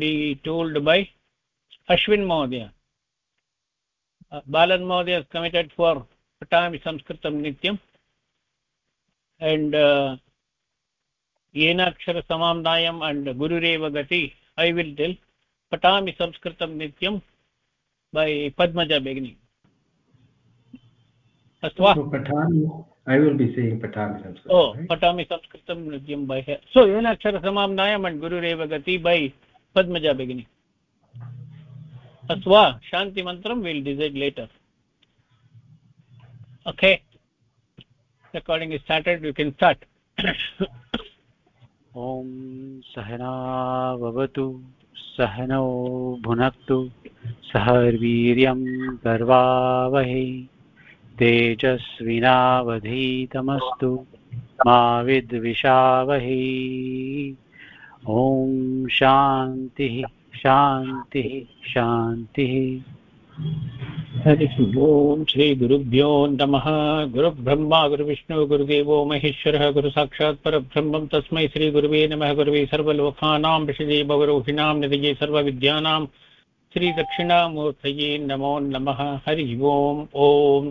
be told by ashwin mohdaya uh, balan mohdaya is committed for patami sanskritam nityam and uh, yenakshara samamnayam and gurureva gati i will tell patami sanskritam nityam by padmaja begini अस्तु वा पठामि I will be saying पठामि संस्कृतं ओ पठामि संस्कृतं नृत्यं बै सो येन अक्षरसमाम्नायम् and गुरुरेव गति बै पद्मजा भगिनि अस्तु वा शान्तिमन्त्रं will decide later okay recording is started you can start. ॐ सहना भवतु सहनौ भुनक्तु सहर्वीर्यं गर्वावहै तेजस्विनावधीतमस्तु मा विद्विषावहै। ॐ शान्तिः शान्तिः शान्तिः। हरिः ओम् श्रीगुरुभ्यो नमः। गुरुब्रह्मा, गुरुविष्णु, गुरुदेवो, महेश्वरः, गुरुसाक्षात् परब्रह्मं तस्मै श्रीगुरुवे नमः। गुरुवे सर्वलोकानां विषये भवरोहिणां निधये सर्वविद्यानां, श्रीदक्षिणामूर्तये नमो नमः। हरिः ओम् ॐ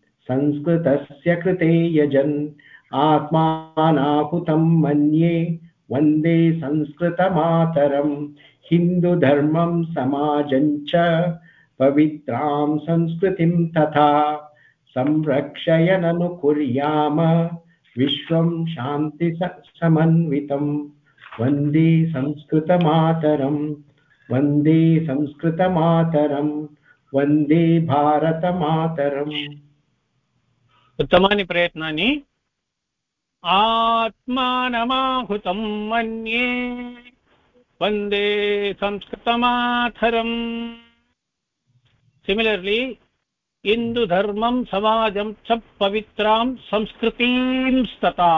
संस्कृतस्य कृते यजन्। आत्मानाहुतं मन्ये वंदे संस्कृतमातरम् हिन्दुधर्मं समाजं च पवित्रां संस्कृतिं तथा। संरक्षयननुकुर्याम विश्वं शान्तिसमन्वितं वंदे संस्कृतमातरं। वंदे संस्कृतमातरं। वंदे भारतमातरम्। उत्तमानि प्रयत्नानि आत्मानमाहुतं मन्ये वंदे संस्कृतमाथरम् सिमिलर्लि हिन्दुधर्मं समाजं च पवित्रां संस्कृतिं स्तता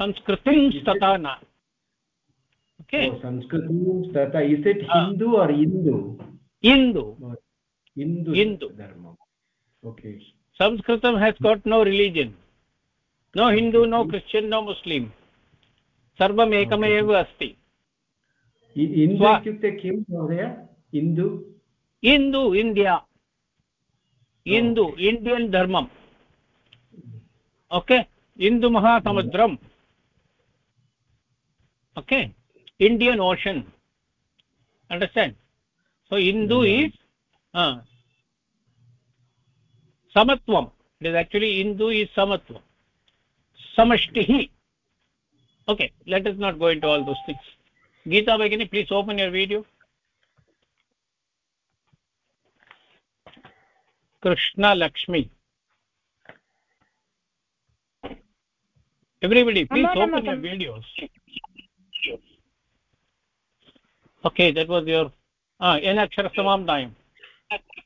संस्कृतिं स्तता न ओके संस्कृतिं स्तता इस् इट् हिन्दु और हिन्दु हिन्दु हिन्दु हिन्दु धर्मम् okay संस्कृतं has got no religion no Hindu no Christian no Muslim सर्वम् एकमेव अस्ति इन्दु इत्युक्ते किं महोदय इन्दु इन्दु इण्डिया इन्दु इण्डियन् धर्मम् okay इन्दुमहासमुद्रम् okay Indian ocean understand so hindu is uh, samatvam it is actually hindu is samatvam samashtihi okay let us not go into all those things geeta bagini please open your video krishna lakshmi everybody please amma, open amma, your videos okay that was your ah n अक्षरसमाम्नायम् येन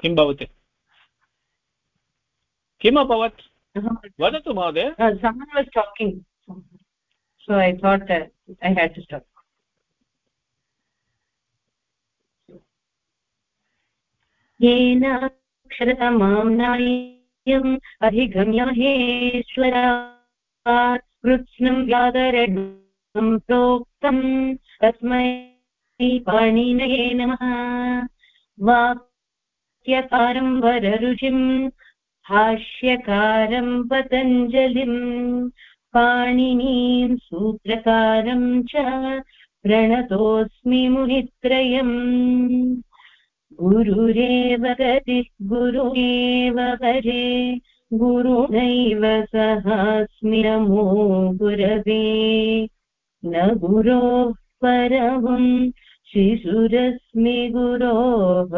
किं भवति? किम् अभवत्? वदतु महोदय। someone was talking. So i thought that i had to stop येन अक्षरमाम्नायम् अधिगम्य कृत्स्नं प्रोक्तम् तस्मै पाणिनये नमः। वाक्यकारं वररुचिम् भाष्यकारं पतञ्जलिम् पाणिनीं सूत्रकारं च प्रणतोऽस्मि मुनित्रयम्। गुरुरेव गतिः गुरुरेव वरे गुरुणैव सहास्मि नमो गुरवे। न गुरोः परमम् शिशुरस्मि गुरोः,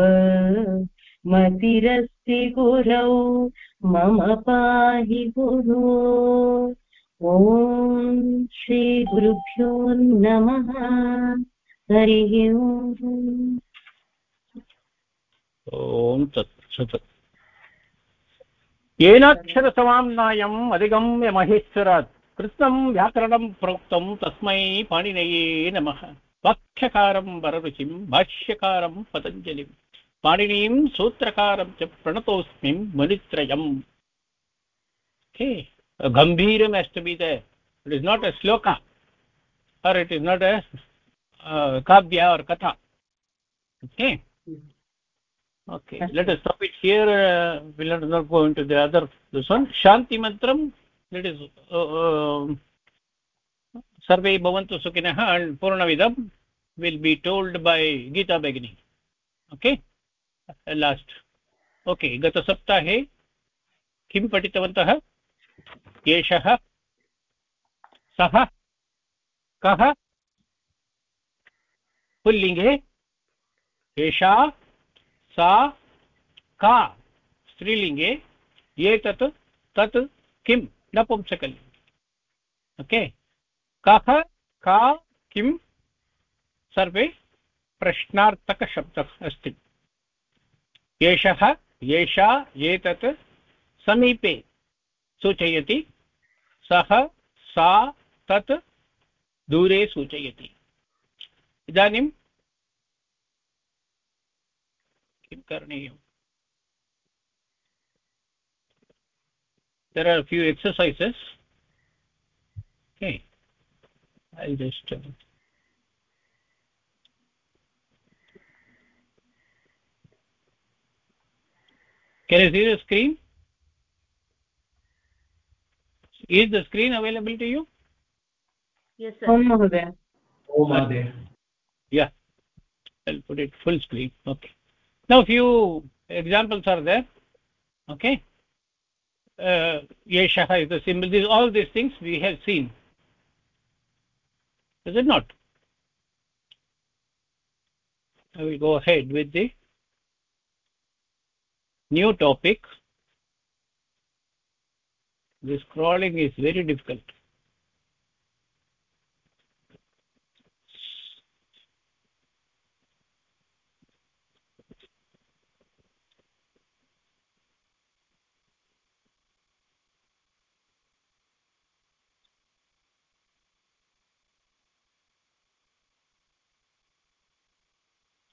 मतिरस्ति गुरौ मम पाहि गुरु। ॐ श्रीगुरुभ्यो नमः। हरिः ॐ तत्सत्। येनाक्षरसमाम्नायम् अधिगम्य महेश्वरात् कृष्ण व्याकरण प्रोक्तम् तस्म पाणिनये नम। वाख्यकारम् वररुचिम् भाष्यकार पतंजलि पाणिनीम् सूत्रकार च प्रणतोऽस्मिम् मुनित्रयम्। गम्भीरम् अस्तु be the it is shloka or it is not a kavya or katha. Okay okay let us stop it here will not not go into the other this one शान्तिमन्त्रम् let us सर्वे भवन्तु सुखिनः and पूर्णविधं will be told by Gita भगिनी okay last okay गतसप्ताहे किं पठितवन्तः एषः सः कः पुल्लिङ्गे एषा सा का स्त्रीलिङ्गे एतत् तत् किम् नपुंसकलिङ्गे ओके कः, का, किं? सर्वे प्रश्नार्थकशब्दः अस्ति। एषः एषा एतत् समीपे सूचयति। सः, सा, तत् दूरे सूचयति। इदानीं किं करणीयम्? there are a few exercises. Okay. I'll just uh, can you see the screen? Is the screen available to you? Yes sir. Om mahoday om mahoday yeah. I'll put it full screen. Okay. Now few examples are there. Okay. Uh, yeshah is the symbol. These all these things we have seen. Is it not? I will go ahead with the new topic. This scrolling is very difficult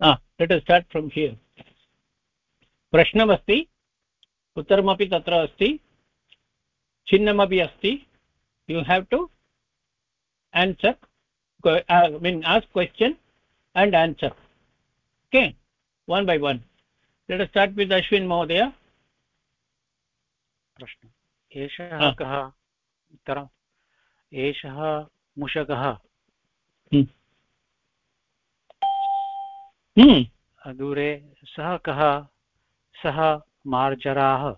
ah let us start from here प्रश्नमस्ति उत्तरमपि तत्र अस्ति चिह्नमपि अस्ति you have to answer i mean ask question and answer okay one by one let us start with ashwin mahodaya प्रश्न एषः हा। कः उत्तरम् एषः मुषकः hmm दूरे सः कः सः मार्जराः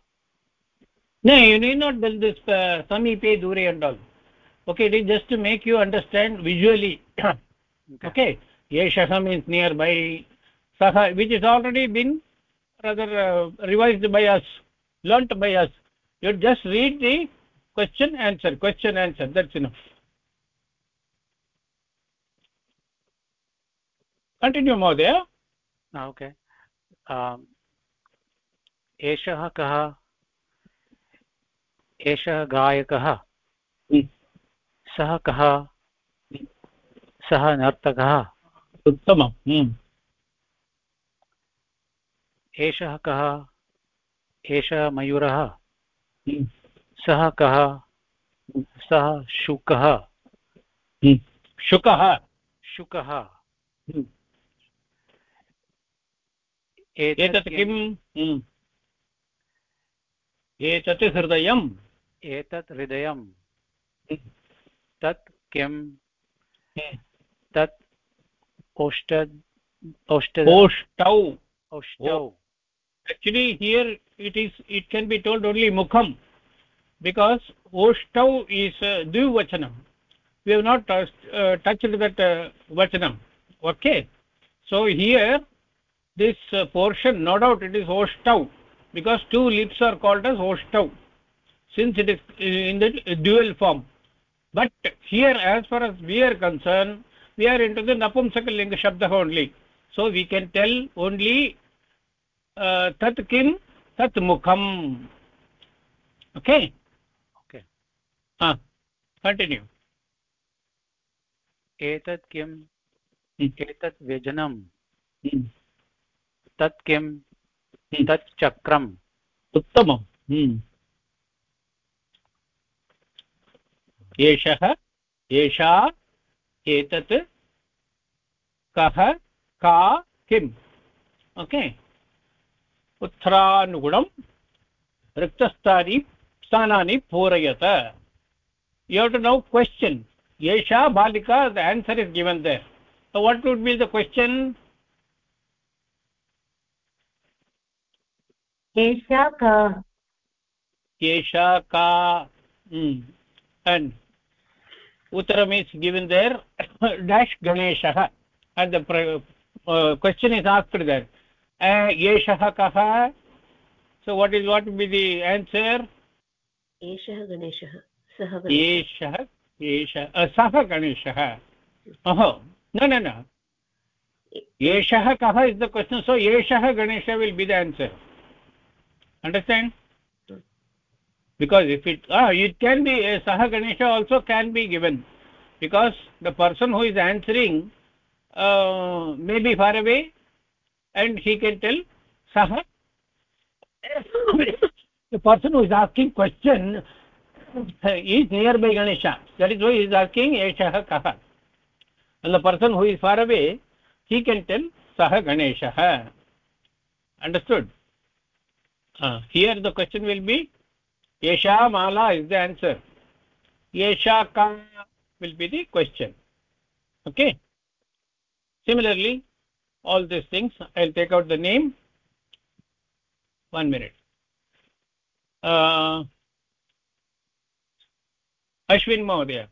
no you need not build this uh, samipe dure and all okay it is just to make you understand visually okay yeshah means nearby saha which is already been rather uh, revised by us learnt by us you just read the question answer question answer that's enough continue more mohdaya okay एषः कः एषः गायकः सः कः सः नर्तकः उत्तमम्. एषः कः एषः मयूरः. सः कः सः शुकः. शुकः शुकः. एतत् किम्? Hmm. एतत् हृदयम् एतत् हृदयं Hmm. तत् किं Hmm. तत् ओष्ट ओष्ट ओष्टौ ओष्टौ actually here it is it can be told only mukham because oshtau is uh, dvivachanam we have not touched, uh, touched that uh, vachanam okay so here this uh, portion no doubt it is oshtau because two lips are called as oshtau since it is in the dual form but here as far as we are concerned we are into the napumsakalinga shabda only so we can tell only uh, tat kim tat mukham okay okay ah continue एतत् किम् Hmm. एतत् व्यजनं Hmm. तत् किं तत् चक्रम् उत्तमम् हम्म। एषः एषा एतत् कः का किम्। ओके। उत्तरानुगुणं रिक्तस्थानि स्थानानि पूरयत। युट् नौ क्वश्चन् एषा बालिका the answer is given the what would be the question एषा का। एषा उत्तर मीन्स् गिविन् देर् डेश् गणेशः। And question is after there एषः कः? So what is what be the answer एषः गणेशः एषः एषः सः गणेशः। अहो न न एषः कः इस् द क्वश्चन् सो एषः गणेशः will be the answer understand because if it ah it can be uh, saha ganesha also can be given because the person who is answering uh, may be far away and he can tell saha the person who is asking question is nearby ganesha that is why he is asking eshah kah and the person who is far away he can tell saha ganeshah understood uh, here the question will be yesha mala is the answer yesha ka will be the question okay similarly all these things i'll take out the name one minute uh, ashwin mahodaya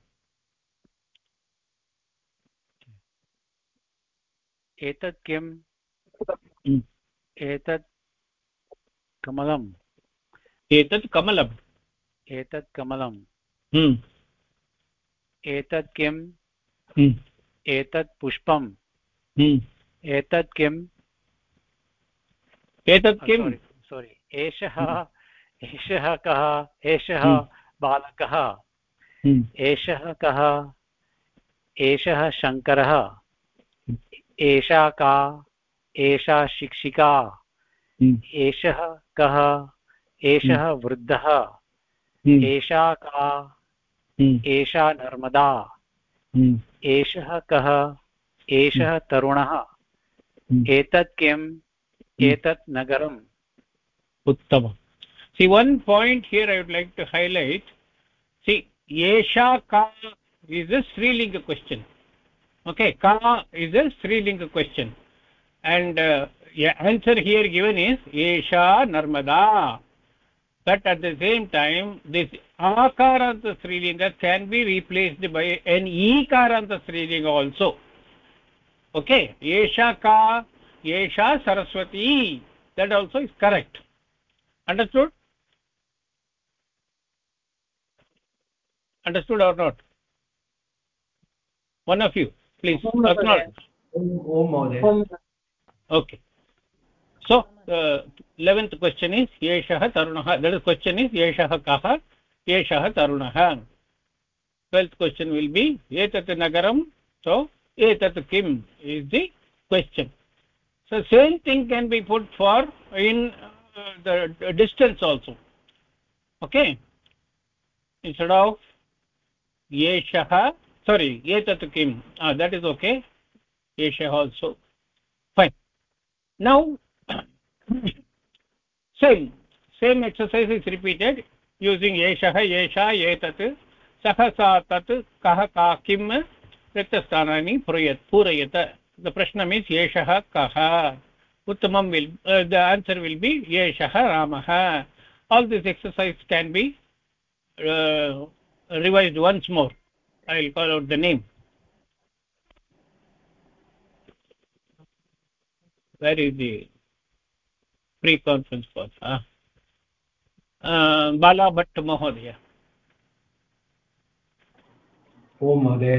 एतत् किम् Hmm. एतत् कमलम्। एतत् कमलम्। एतत् कमलम्। hmm. एतत् किम्. एतत् पुष्पम्. एतत् किम्? एतत् किम्? सोरि एषः एषः कः? एषः. बालकः. एषः कः? एषः शङ्करः। एषा का? एषा शिक्षिका. एषः कः? एषः वृद्धः। एषा का? एषा नर्मदा। एषः कः? एषः तरुणः। एतत् किम्? एतत् नगरम्। उत्तमम् see one point here I would like to highlight see एषा का is a striling question okay का is a striling question and uh, yeah, answer here given is yesha narmada. But at the same time this akaranta strilinga can be replaced by an ekaranta strilinga also. Okay? Yesha ka yesha saraswati. That also is correct. Understood? Understood or not? One of you please acknowledge. Om om okay so eleventh question is एषः तरुणः eleventh question is एषः कः एषः तरुणः twelfth question will be एतत् नगरं so एतत् किम् is the question so same thing can be put for in the distance also okay instead of एषः सोरि एतत् किं देट् इस् ओके एषः also now same same exercise is repeated using yeshah yesha etat सः सा तत् कः का किं रिक्तस्थानानि पूरयत् पूरयत the prashna means yeshah kah uttamam will uh, the answer will be yeshah ramah all this exercise can be uh, revised once more i will call out the name where is the pre-conference call ah uh, bala bhatt mahodaya ओ महोदय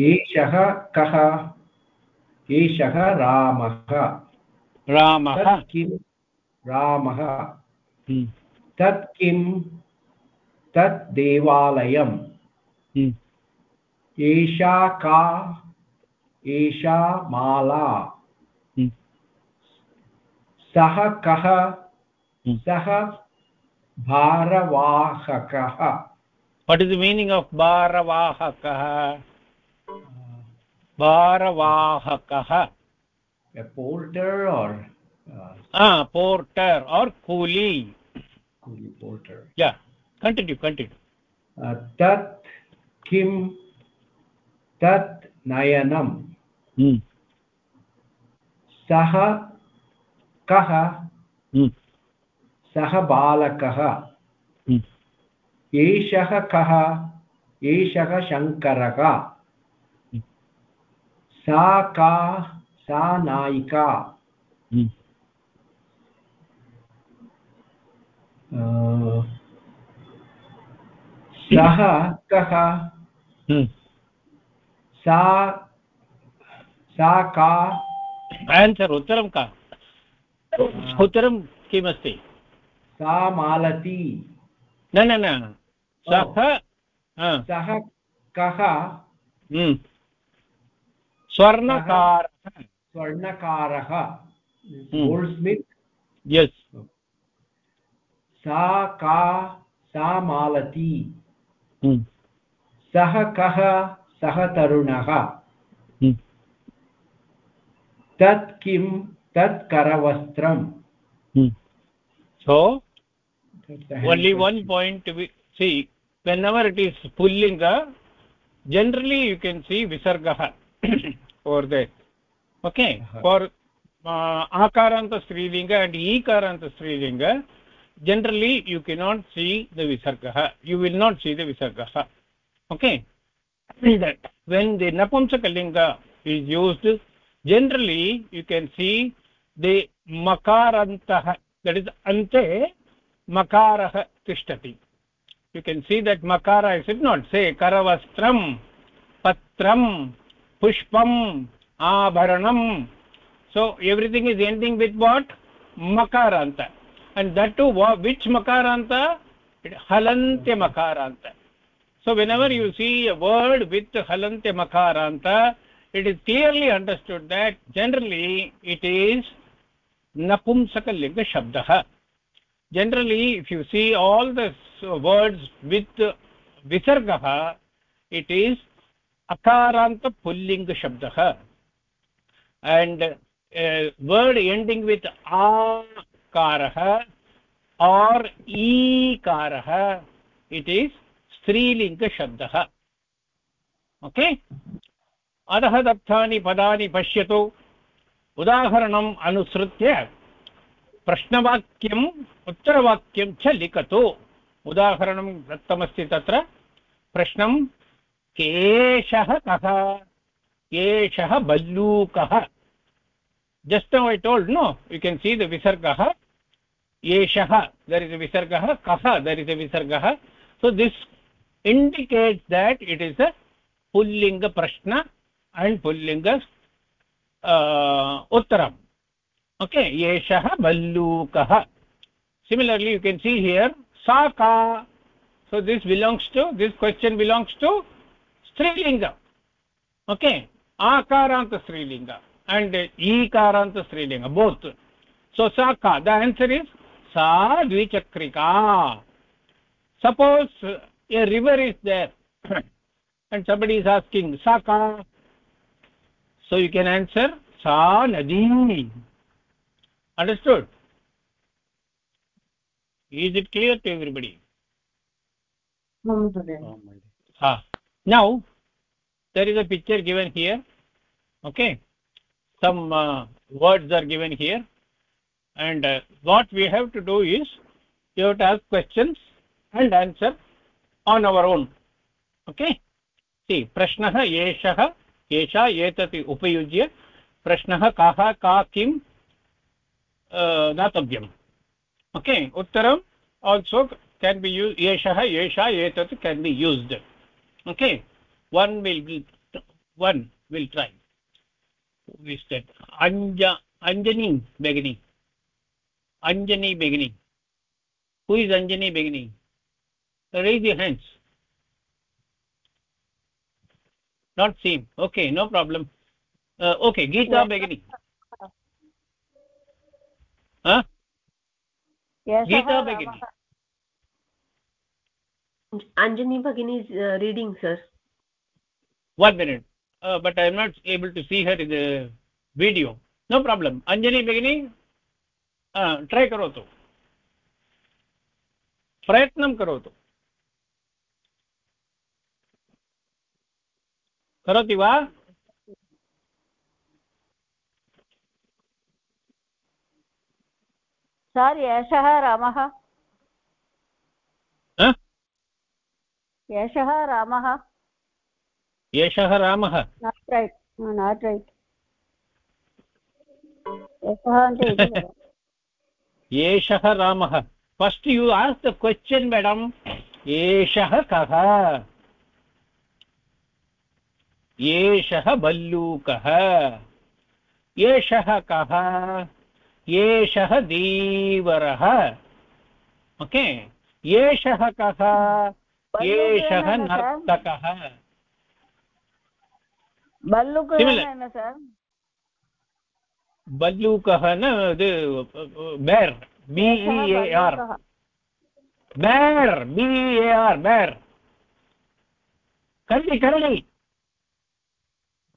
एषः कः एषः रामः रामः किं रामः तत् किं तत् देवालयम् एषा का एषा माला सः कः? सः भारवाहकः। What is the meaning of भारवाहकः? भारवाहकः. Porter or porter or coolie coolie porter continue continue तत् किं तत् नयनं सः कः hmm. सः बालकः। hmm. एषः कः? एषः शङ्करः। सा का? सा नायिका। सः कः. सा सा का? आन्सर् उत्तरं का? उत्तरं किमस्ति? सा मालती। न न न। सः सः कः? हम्म। स्वर्णकारः। स्वर्णकारः। गोल्ड् स्मित् यस् सा का? सा मालती। हम्म। सः कः? सः तरुणः। हम्म। तत् किं तत् करवस्त्रम् so only one point we see whenever it is pullinga generally you can see visargah over there okay uh -huh. for uh, akaranta strilinga and ikaranta strilinga generally you cannot see the visargah you will not see the visargah okay that when the napumsakalinga is used generally you can see the makarantah that is ante makarah tishtati you can see that makara is it not? Say karavastram patram pushpam abharanam so everything is ending with what? makaranta and that too which makaranta halantya makaranta so whenever you see a word with halantya makaranta it is clearly understood that generally it is नपुंसकलिङ्ग शब्दः। Generally if you see all the words with विसर्गः it is अकारान्तपुल्लिङ्ग शब्दः। And word ending with आकारः, or ईकारः it is स्त्रीलिङ्गशब्दः okay अधः दत्तानि पदानि पश्यतु। उदाहरणम् अनुसृत्य प्रश्नवाक्यम् उत्तरवाक्यं च लिखतु। उदाहरणं दत्तमस्ति तत्र। प्रश्नं केशः कः? एषः भल्लूकः just now I told no you can see the विसर्गः एषः दर् इस् विसर्गः कः दर् इस् अ विसर्गः so this indicates that it is a pullinga prashna and उत्तरम् ओके एषः भल्लूकः similarly you can see here सा का so this belongs to this question belongs to स्त्रीलिङ्ग okay आकारान्त स्त्रीलिङ्ग and ईकारान्त स्त्रीलिङ्ग बोत् सो सा का द आन्सर् इस् सा द्विचक्रिका suppose a river is there and somebody is asking सा का so you can answer sa nadi understood? Is it clear to everybody? Ah now there is a picture given here okay? Some uh, words are given here and uh, what we have to do is you have to ask questions and answer on our own okay? See prashnah eshah एषा एतत् उपयुज्य प्रश्नः कः, का किं दातव्यम्। Okay, उत्तरम्। Also can be you एषः, एषा एतत् can be used okay one will one will try अञ्ज Anjani बेगिनी अञ्जनी बेगिनी who is Anjani बेगिनी raise you hands not seen okay no problem uh, okay geeta yes. beginning huh yes geeta beginning anjani bagini is uh, reading sir one minute uh, but i am not able to see her in the video no problem anjani begini beginning try करोतु प्रयत्नं करोतु करोति वा सर् एषः रामः। एषः रामः। एषः रामः। नाट् रैट् नाट् रैट् एषः एषः रामः। फस्ट् यु आस् द क्वश्चन् मेडम् एषः कः? एषः भल्लूकः एषः कः? एषः धीवरः ओके? एषः कः? एषः नर्तकः। भल्लूकः न bear. B E A R. Bear B A R bear. करडि करडि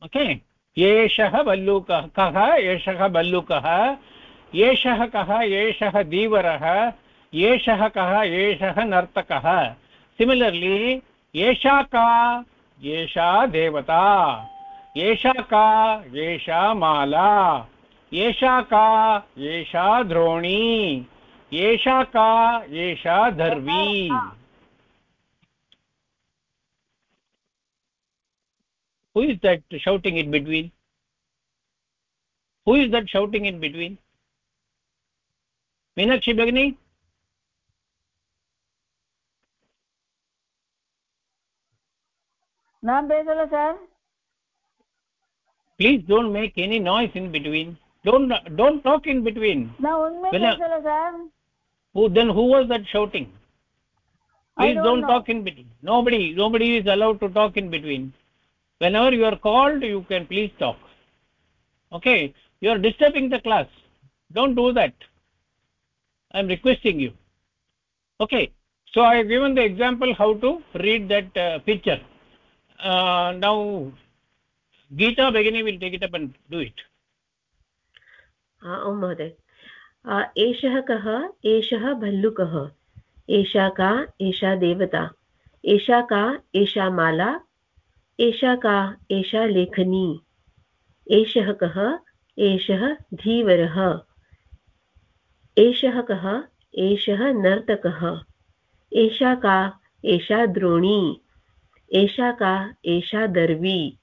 ओके? एषः बल्लूकः, कः? एषः बल्लूकः। एषः कः? एषः धीवरः। एषः कः? एषः नर्तकः। सिमिलर्लि एषा का? एषा देवता। एषा का? एषा माला। एषा का? एषा द्रोणी। एषा का? एषा धर्वी। Who is that shouting in between? Who is that shouting in between? Meenakshi bagini naam besala sir. Please don't make any noise in between. Don't don't talk in between. Now unme sir. Who then who was that shouting? Please don't, don't talk in between. Nobody nobody is allowed to talk in between whenever you are called you can please talk okay you are disturbing the class don't do that i am requesting you okay so i have given the example how to read that uh, picture uh, now geeta begini will take it up and do it आं महोदय एषः कः एषः भल्लुकः एषा का एषा देवता एषा का एषा माला एषा का एषा लेखनी। एषः कः? एषः धीवरः। एषः कः? एषः नर्तकः। एषा का एषा द्रोणी। एषा का एषा दर्वी।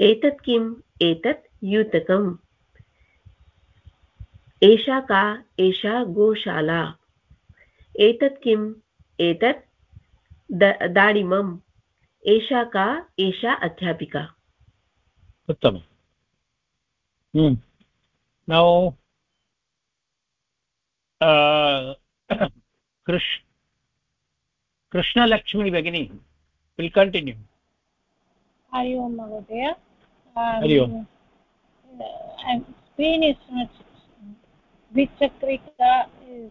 एतत् किम्? एतत् युतकम्। एषा का एषा गोशाला। एतत् किम्? एतत् दाडिमम् एषा का एषा अध्यापिका उत्तमम् नौ कृष् कृष्णलक्ष्मी भगिनी विल् कण्टिन्यू हरि ओम् महोदय Hari Om screen is not vichakrika is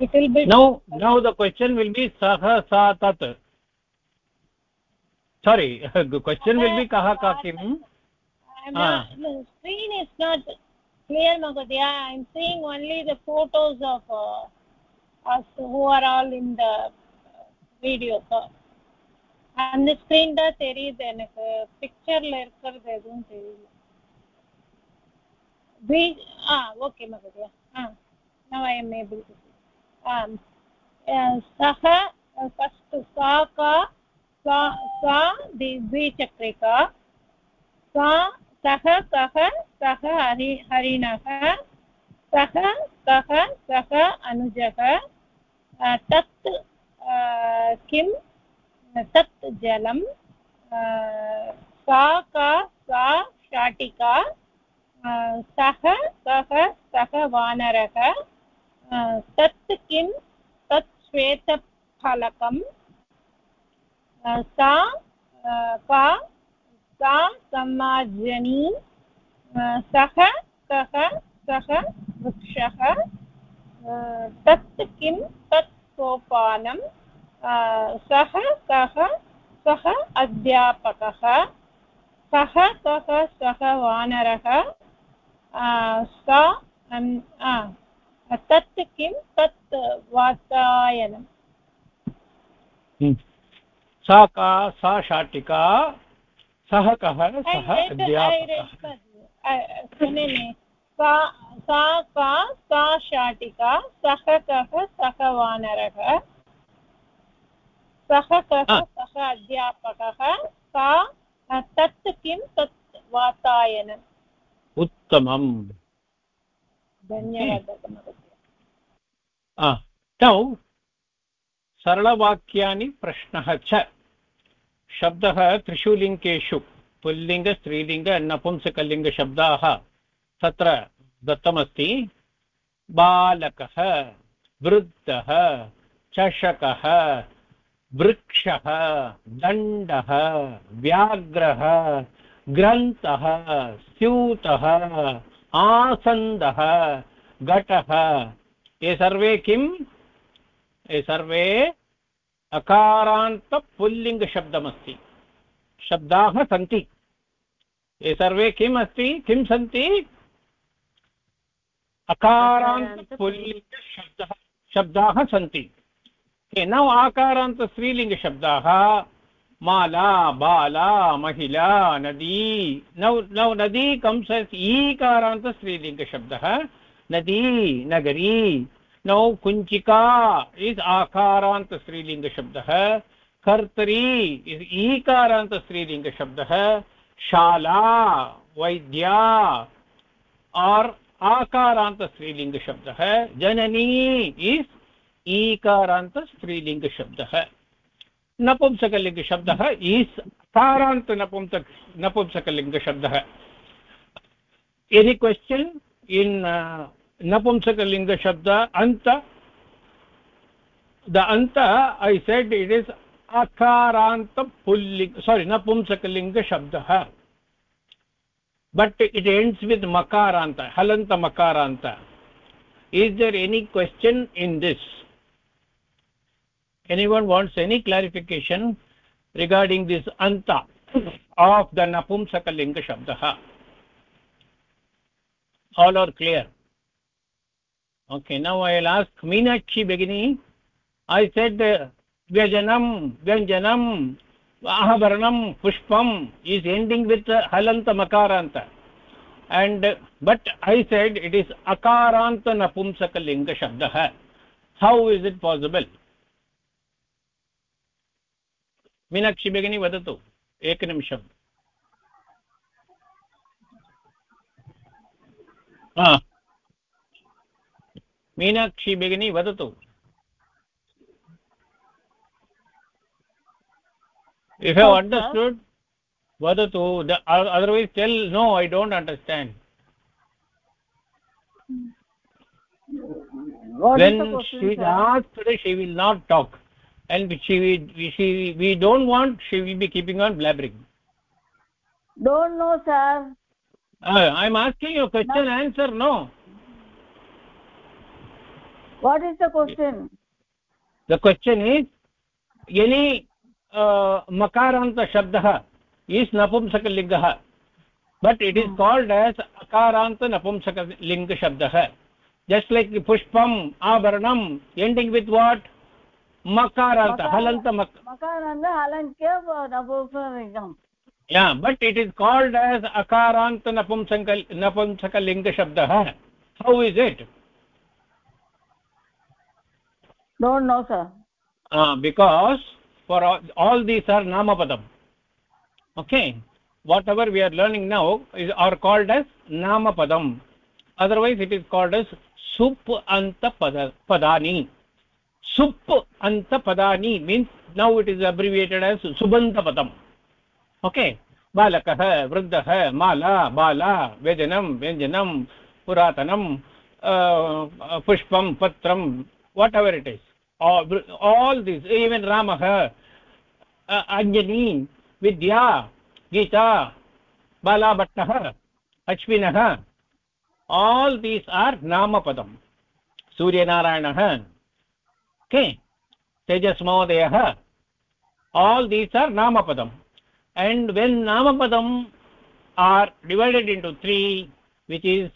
it will be now now the question will be saha sa tat sorry the question will be kaha ka kim the screen is not clear mahodaya i'm seeing only the photos of uh, us who are all in the video so and the screen da theri அந்த screen தான் தெரியுது edhum பிக்சர்ல இருக்கிறது எதுவும் தெரியல பி ஆ okay மகதியா ஆ now I am able to see சஹ ஃபர்ஸ்ட் first saka सा सा द्विचक्रिका सा सः कः सः हरि, हरिणः। सः कः सः अनुजः। तत् किं तत् जलं सा, का, सा, शाटिका। सः कः सः वानरः। तत् किं तत् श्वेतफलकं सा का सा सम्मार्जनी सः कः सः वृक्षः तत् किं, तत् सोपानं सः कः सः अध्यापकः कः कः सः वानरः सा तत् किं, तत् वातायनम्। सा का सा शाटिका सः कः सः अध्यापकः। सा का सा शाटिका सः कः सः वानरः सः कः सः अध्यापकः सा तत् किं तत् वातायनम् उत्तमम्। धन्यवादः तौ सरलवाक्यानि प्रश्नः च। शब्दः त्रिषु लिङ्गेषु पुल्लिङ्ग, स्त्रीलिङ्ग नपुंसकलिङ्गशब्दाः तत्र दत्तमस्ति, बालकः, वृद्धः, चषकः, वृक्षः, दण्डः, व्याघ्रः, ग्रन्थः, स्यूतः, आसन्दः, घटः। ये सर्वे किम्? ये सर्वे अकारान्तपुल्लिङ्गशब्दमस्ति शब्दाः सन्ति। ये सर्वे किम् अस्ति किं सन्ति? अकारान्तपुल्लिङ्गशब्दः शब्दाः सन्ति। नौ आकारान्तस्त्रीलिङ्गशब्दाः, माला, बाला, महिला, नदी, नौ नौ नदी कम्स् ईकारान्तस्त्रीलिङ्गशब्दः, नदी, नगरी नौ कुञ्चिका इस् आकारान्तस्त्रीलिङ्गशब्दः कर्तरी, इस् ईकारान्तस्त्रीलिङ्गशब्दः शाला, वैद्या आर् आकारान्तस्त्रीलिङ्गशब्दः जननी, इस् ईकारान्तस्त्रीलिङ्गशब्दः नपुंसकलिङ्गशब्दः इस् कारान्त नपुंसक नपुंसकलिङ्गशब्दः एनि क्वश्चन् इन् napumsakalinga नपुंसकलिङ्गशब्द अंत। द अंत ऐ सेड् इट् इस् अकारान्तपुल्लिङ्ग् सोरि नपुंसकलिङ्गशब्दः बट् इट् एण्ड्स् वित् मकारान्त हलन्तमकारान्त is there any question in this anyone wants any clarification regarding this अन्त आफ् द नपुंसकलिङ्गशब्दः all are clear? Okay now i'll ask meenakshi begini i said uh, vyajanam vyanjanam ahabaranam pushpam is ending with uh, halanta makaranta and uh, but i said it is akaranta napumsaka linga shabdah how is it possible Meenakshi भगिनी वदतु एकनिमिषम् हा मीनाक्षी भगिनी वदतु if you have understood vadatu otherwise tell no i don't understand What is when the question, she is sir? asked she will not talk and she she we don't want she will be keeping on blabbering Don't know, sir. uh, i'm asking you a question answer no What is the question? the question is any uh, makaranta shabdah is napumsakalingah but it is called as akaranta napumsakalinga shabdah just like pushpam abharanam ending with what makaranta halanta mak Makaranda Halankya Nabusarigam. yeah but it is called as akaranta napumsakal napumsakalinga shabdah how is it Don't know, sir. uh, because for all, all these are namapadam okay whatever we are learning now is are called as namapadam otherwise it is called as sup anta padani sup anta padani means now it is abbreviated as subanta padam okay बालकः वृद्धः माला बाला व्यजनं व्यञ्जनं पुरातनं पुष्पं पत्रं whatever it is all this even ramah uh, anjani vidya gita bala bhattah all these are nama padam surya narayanah okay tejas mahodayah all these are nama padam and when nama padam are divided into three which is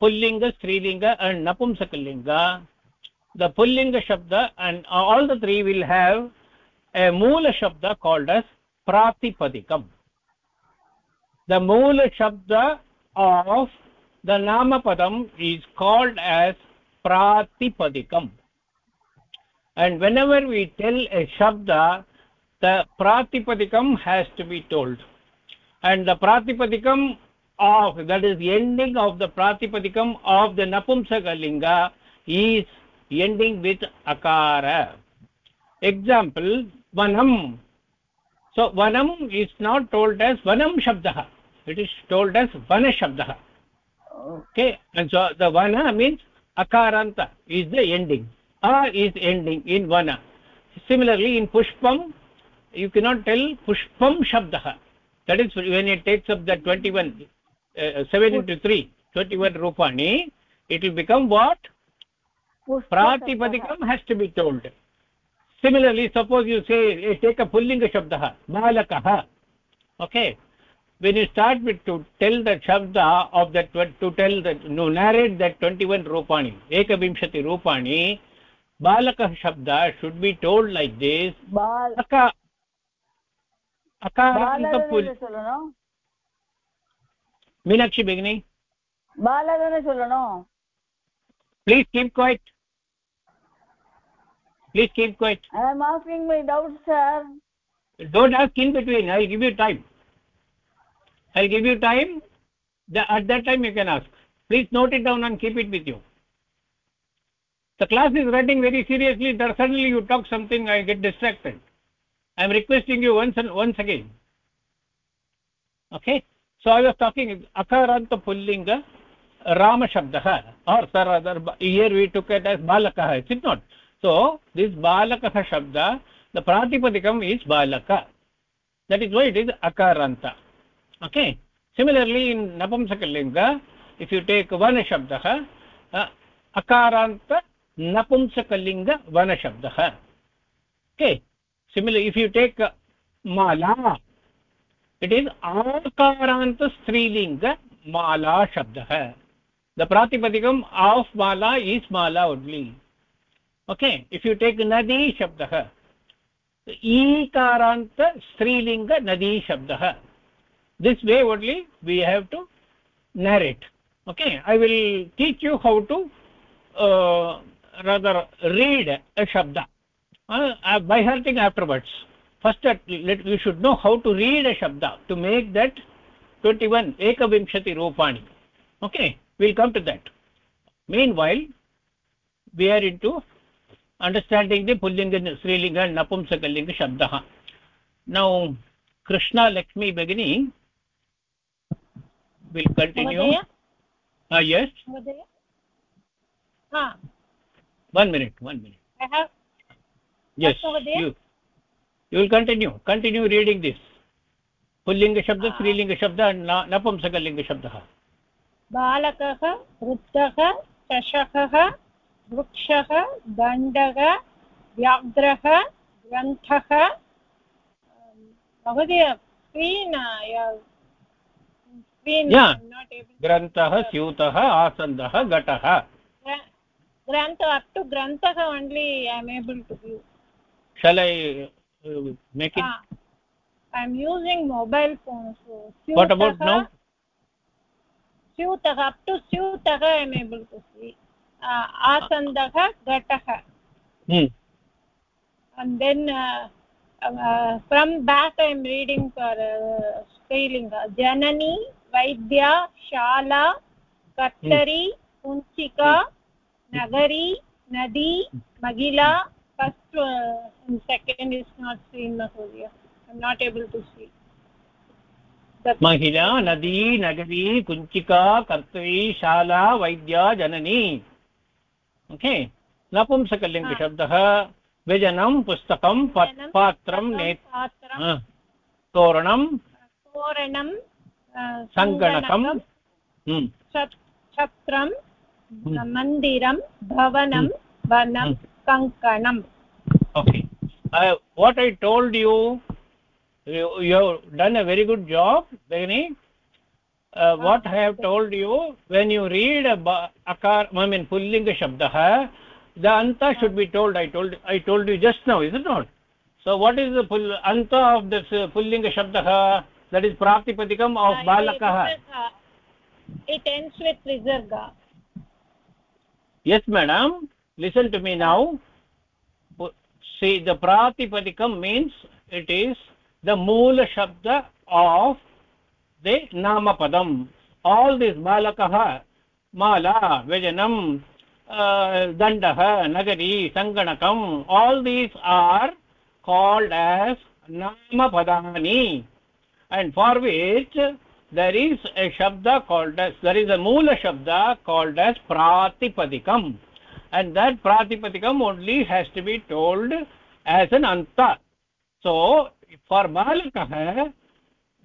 pullinga strilinga and napumsakalinga the pullinga shabda and all the three will have a moola shabda called as pratipadikam. The moola shabda of the nama padam is called as pratipadikam. And whenever we tell a shabda the pratipadikam has to be told. And the pratipadikam of that is the ending of the pratipadikam of the napumsakalinga is ending with akara example vanam so vanam is not told as vanam shabdah it is told as vana shabdah okay and so the vana means akaranta is the ending a is ending in vana similarly in pushpam you cannot tell pushpam shabdah that is when it takes up the 21 uh, 7 into 3 21 rupani it will become what प्रातिपदिकं has to be told similarly suppose you say take a शब्दः बालकः okay when you start with to tell the शब्द of to tell दु नेरेट् that twenty one रूपाणि एकविंशति रूपाणि बालकः शब्द should be told like this Meenakshi भगिनी please keep quiet please keep quiet. I am asking my doubts sir. Don't ask in between. I'll give you time. I'll give you time. The, at that time you can ask. Please note it down and keep it with you. The class is running very seriously. There suddenly you talk something i get distracted. I am requesting you once and once again. Okay? So i was talking akaranta pullinga rama shabdah or sir here we took it as balakah. Is it not so this balakah shabda the pratipadikam is balaka that is why it is akaranta okay similarly in napumsakalinga if you take vana shabdah uh, akaranta napumsakalinga vana shabdah okay similarly if you take uh, mala it is akaranta strilinga mala shabdah the pratipadikam of mala is mala only okay if you take नदी शब्दः ईकारान्त स्त्रीलिङ्ग नदी शब्दः this way only we have to narrate okay I will teach you how to rather read a शब्द by hearting after words first let you should know how to read a शब्द to make that twenty one एकविंशति रूपाणि okay will come to that meanwhile we are in to now krishna lakshmi bagini will continue Mahodaya? ah yes Mahodaya? ha one minute one minute i have yes you you will continue continue reading this pullinga shabda strilinga shabda napumsakalinga shabdah बालकः वृद्धः चषकः वृक्षः दण्डः व्याघ्रः ग्रन्थः महोदय screen screen ग्रन्थः स्यूतः आसन्दः घटः। ग्रन्थ अप् टु ग्रन्थः only I am able to view shall i uh, make it? I am using mobile phone what about now? स्यूतः अप् टु स्यूतः I am able to see आसन्दः घटः। Then from back I am reading for स्त्रीलिङ्ग जननी वैद्या शाला कर्तरी कुञ्चिका नगरी नदी महिला first second is not seen महोदय I am not able to see महिला नदी नगरी कुञ्चिका कर्तरी शाला वैद्या जननी ओके नपुंसकलिङ्गशब्दः व्यजनं पुस्तकं पत्- व्यजनं, पात्रं पुस्तकं, ने पात्रं हा, तोरणं तोरणं uh, सङ्गणकं सङ्गणकं, हम्म, छत्- छत्रं Hmm. मन्दिरं भवनं वनं Hmm. कङ्कणम् okay uh, what i told you you, you have done a very good job Begini. Uh, what i have told you when you read a akar i mean pullinga shabdah the anta should be told i told i told you just now is it not so what is the pull, anta of this uh, pullinga shabdah that is pratipadikam of Uh, balakah uh, it ends with visarga yes madam listen to me now see the pratipadikam means it is the moola shabda of the नामपदम् all this बालकः, माला व्यजनं दण्डः, नगरी, सङ्गणकम् all these are called as नामपदानि। And for which there is a शब्द called as there is a मूलशब्द called as प्रातिपदिकम् and that प्रातिपदिकम् only has to be told as an अन्त so for बालकः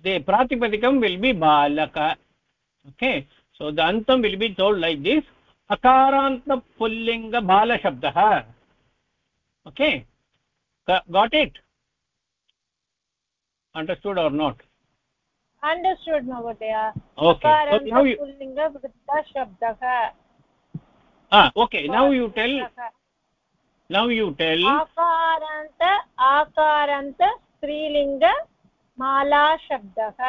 the pratipadikam will be balaka okay so the antam will be told like this akaranta pullinga bala shabdah okay Got- it understood or not understood mahodaya okay so now you pullinga vruddha shabdah ah okay now you tell now you tell आकारान्त आकारान्त स्त्रीलिङ्ग माला शब्दः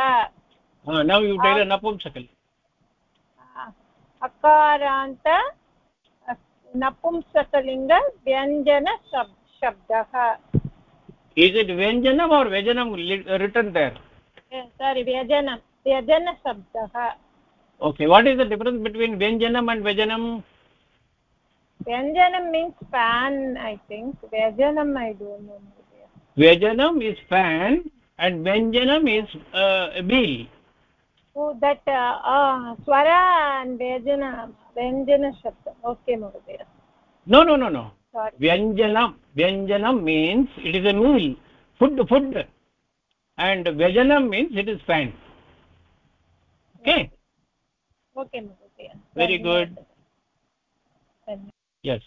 uh, now you tell अकारान्त नपुंसकलिङ्ग व्यञ्जन शब्दः is it vyanjanam or vajanam li- written there sorry व्यजनं व्यजनशब्दः okay what is the difference between vyanjanam and vajanam व्यञ्जनं means fan I think व्यजनम् I don't know vyajanam is fan and vyanjanam is uh, b oh that uh, uh, swara and vyajana vyanjana shabd okay mahodaya no no no no. Sorry. vyanjanam vyanjanam means it is a meal. Food food. And vyanjanam means it is fan okay? Okay mahodaya very good. yes.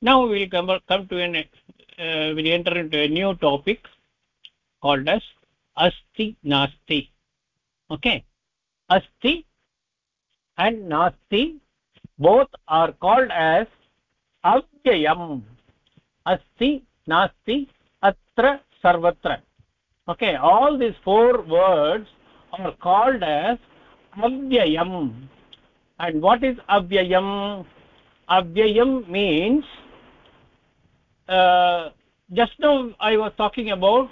Now we will come, come to an uh, we enter into a new topic called as asti nasti okay? Asti and nasti both are called as avyayam. Asti nasti atra sarvatra. Okay? All these four words are called as avyayam. And what is avyayam? Avyayam means uh, just now i was talking about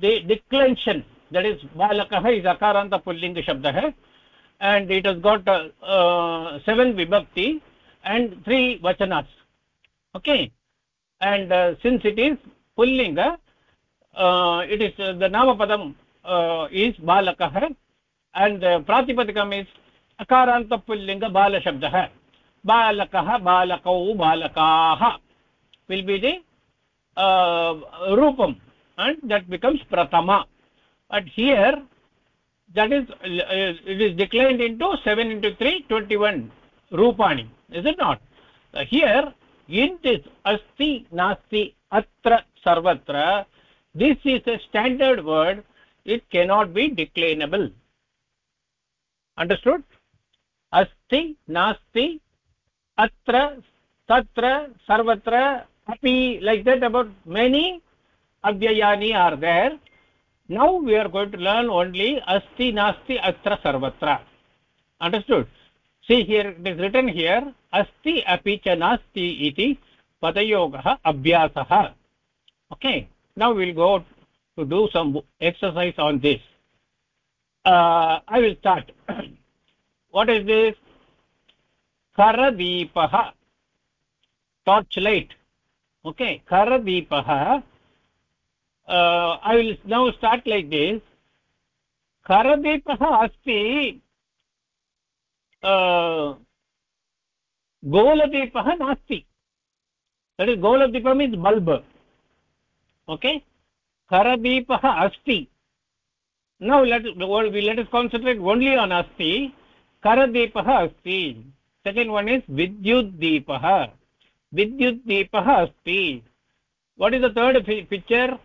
the declension that is balakah is akaranta pullinga shabdah and it has got uh, uh, seven vibhakti and three vachanas okay and uh, since it is pullinga uh, it is uh, the namapadam uh, is balakah and uh, pratipadikam is akaranta pullinga bala shabdah balakah balakau balakaah will be the uh, rupam and that becomes pratama but here that is it is declined into 7 into 3 21 rupani is it not? Uh, here in this asti nasti atra sarvatra. This is a standard word. It cannot be declinable. Understood? Asti nasti atra tatra sarvatra api like that about many avyayani are there now we are going to learn only asti nasti atra sarvatra understood see here it is written here asti api cha nasti iti padayogah abhyasah okay now we'll go to do some exercise on this uh, i will start what is this karadeepah torchlight okay karadeepah uh, i will now start like this karadeepah asti uh, गोलदीपः नास्ति that is गोलदीपम् is bulb okay करदीपः अस्ति let we let us concentrate only on asti करदीपः अस्ति second one is vidyutdeepah vidyutdeepah asti what is the third picture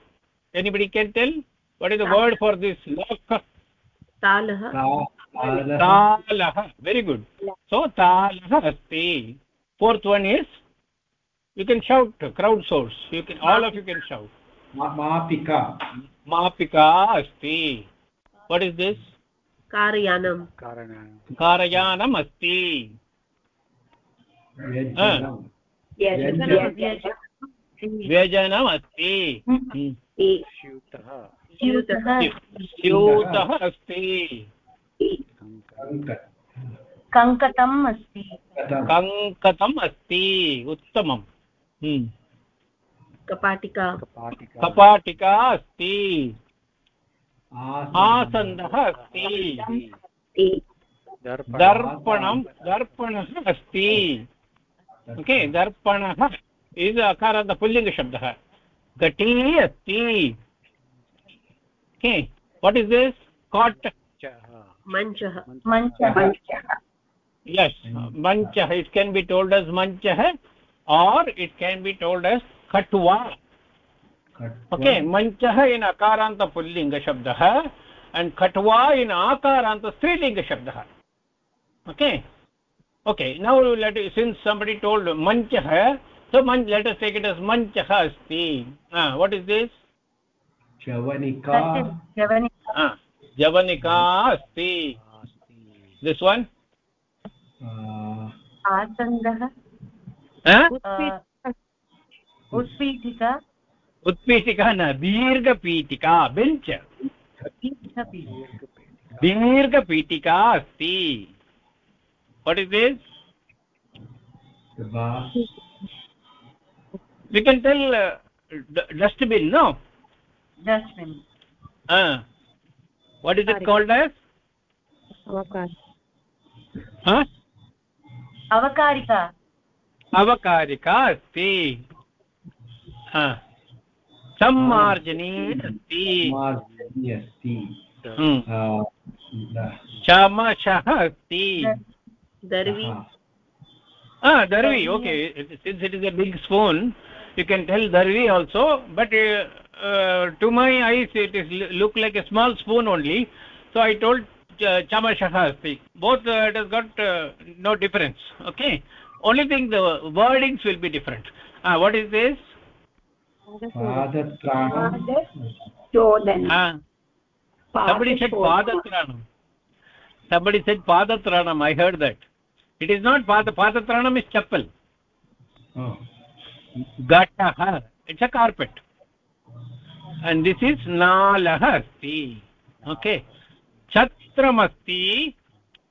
anybody can tell what is the word for this lock तालः तालः very good so तालः अस्ति fourth one is you can shout crowd source you can all of you can shout मापिका मापिका अस्ति what is this कारयानं कारणं कारयानम् अस्ति व्यजनं व्यजनम् अस्ति स्यूतः स्यूतः अस्ति। कङ्क- कङ्कतम् अस्ति। कङ्कतम् अस्ति। उत्तमम्। हम्म। कपाटिका। कपाटिका। अस्ति। आसन्दः अस्ति। दर्पणं दर्पणं दर्पणः अस्ति। ओके दर्पणः इज़ इति अकारान्त पुल्लिङ्गशब्दः घटी अस्ति what is this cot yes मञ्चः it can be told as मञ्चः or it can be told as कट्वा okay मञ्चः इन् अकारान्त पुल्लिङ्गशब्दः अण्ड् कट्वा in आकारान्त स्त्रीलिङ्गशब्दः okay okay now let since somebody told मञ्चः so man, let us take it as manchah asti ah what is this चवनिका जवनिका ah javanika asti this one ah, आसन्दः huh? Uh, उत्पीठिका उत्पीठिका न दीर्घपीठिका बेञ्च दीर्घपीठिका अस्ति what is this we can tell uh, d- dustbin no dustbin uh, what is it called as huh? अवकारिका अवकारिका अस्ति uh, सम्मार्जनी अस्ति मार्जनी अस्ति Hmm. आ, द- चमशः अस्ति दर्वी हाँ, ah darvi okay It- since it is a big spoon you can tell darvi also but uh, uh, to my eyes it is look like a small spoon only. So i told uh, Chama chamashah asti both uh, it has got uh, no difference okay? Only thing the wordings will be different. Uh, what is this? Padatranam uh, somebody said padatranam somebody said padatranam i heard that. It is not padatranam is chappal. Oh. घटः it's a carpet. And this is नालः अस्ति okay छत्रमस्ति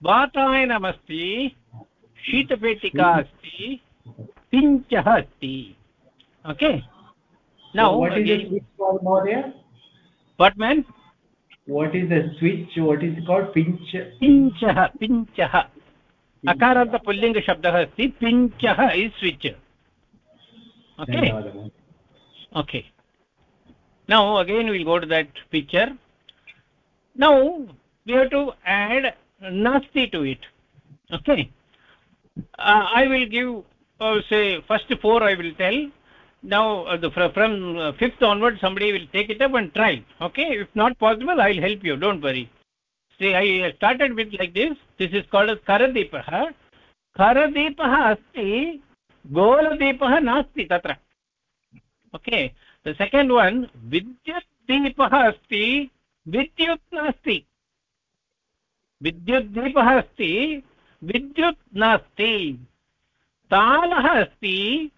वातायनमस्ति शीतपेटिका अस्ति पिञ्चः अस्ति okay now what man what is the switch is called पिञ्च पिञ्चः पिञ्चः अकारान्तपुल्लिङ्गशब्दः अस्ति पिञ्चः is switch okay. Okay. Now again we'll go to that picture. Now we have to add nasti to it. Okay. Uh, i will give uh, say first four i will tell. Now uh, the, from uh, fifth onward somebody will take it up and try. Okay. If not possible i'll help you. Don't worry. See i started with like this. This is called as Karadipahar. Karadipahar. asti गोलदीपः नास्ति तत्र। Okay the second one विद्युत् दीपः अस्ति, विद्युत् नास्ति। विद्युत् दीपः अस्ति, विद्युत् नास्ति। तालः अस्ति,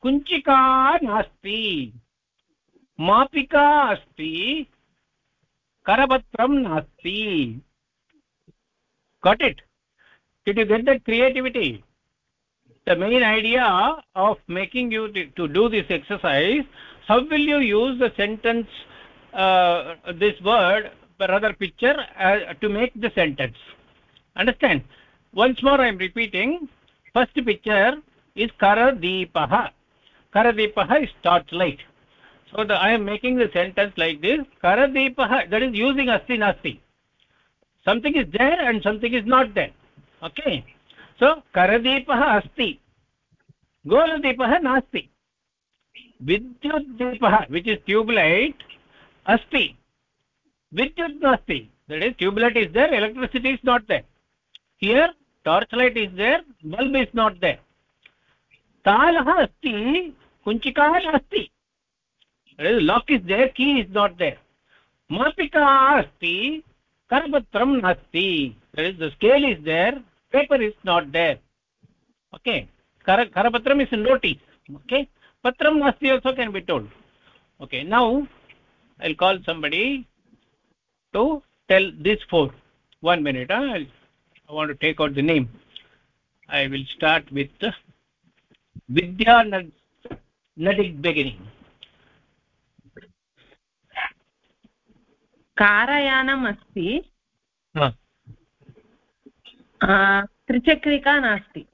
कुञ्चिका नास्ति। मापिका अस्ति, करपत्रं नास्ति। Got it? Did you get that creativity? The main idea of making you to, do this exercise how will you use the sentence uh, this word rather picture uh, to make the sentence? Understand? Once more i am repeating. First picture is karadipah. Karadipah is torchlight. So the, i am making the sentence like this. Karadipah that is using asti nasti. Something is there and something is not there. Okay so करदीपः अस्ति। गोलदीपः नास्ति। विद्युद्दीपः which is ट्यूब्लैट् अस्ति। विद्युत् नास्ति। That is tubelight is there electricity is not there here torch light is there bulb is not there तालः अस्ति, कुञ्चिकाः नास्ति lock is there key is not there मापिका अस्ति, करपत्रं नास्ति। The scale is there paper is not there okay kar karapatram is notice okay patram nasti also can be told okay now i'll call somebody to tell this four one minute huh? I'll, i want to take out the name i will start with uh, vidya nadik beginning कारयानम् अस्ति. त्रिचक्रिका नास्ति।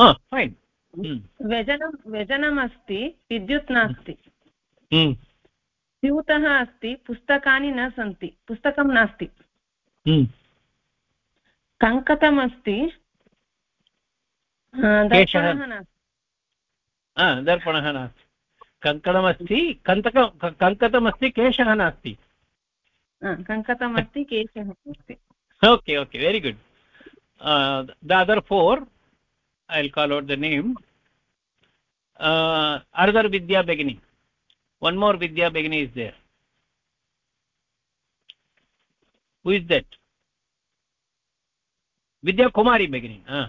huh fine. hmm. व्यजनं व्यजनम् अस्ति विद्युत् नास्ति। Hmm. स्यूतः अस्ति पुस्तकानि न सन्ति पुस्तकं नास्ति. कङ्कतम् अस्ति। दर्पणः नास्ति। दर्पणः नास्ति। कङ्कणमस्ति कन्तक कङ्कतमस्ति केशः नास्ति। कङ्कतम् अस्ति केशः अस्ति okay okay very good. Uh, the other four i'll call out the name uh, another vidya beginning one more vidya beginning is there who is that vidya kumari beginning ah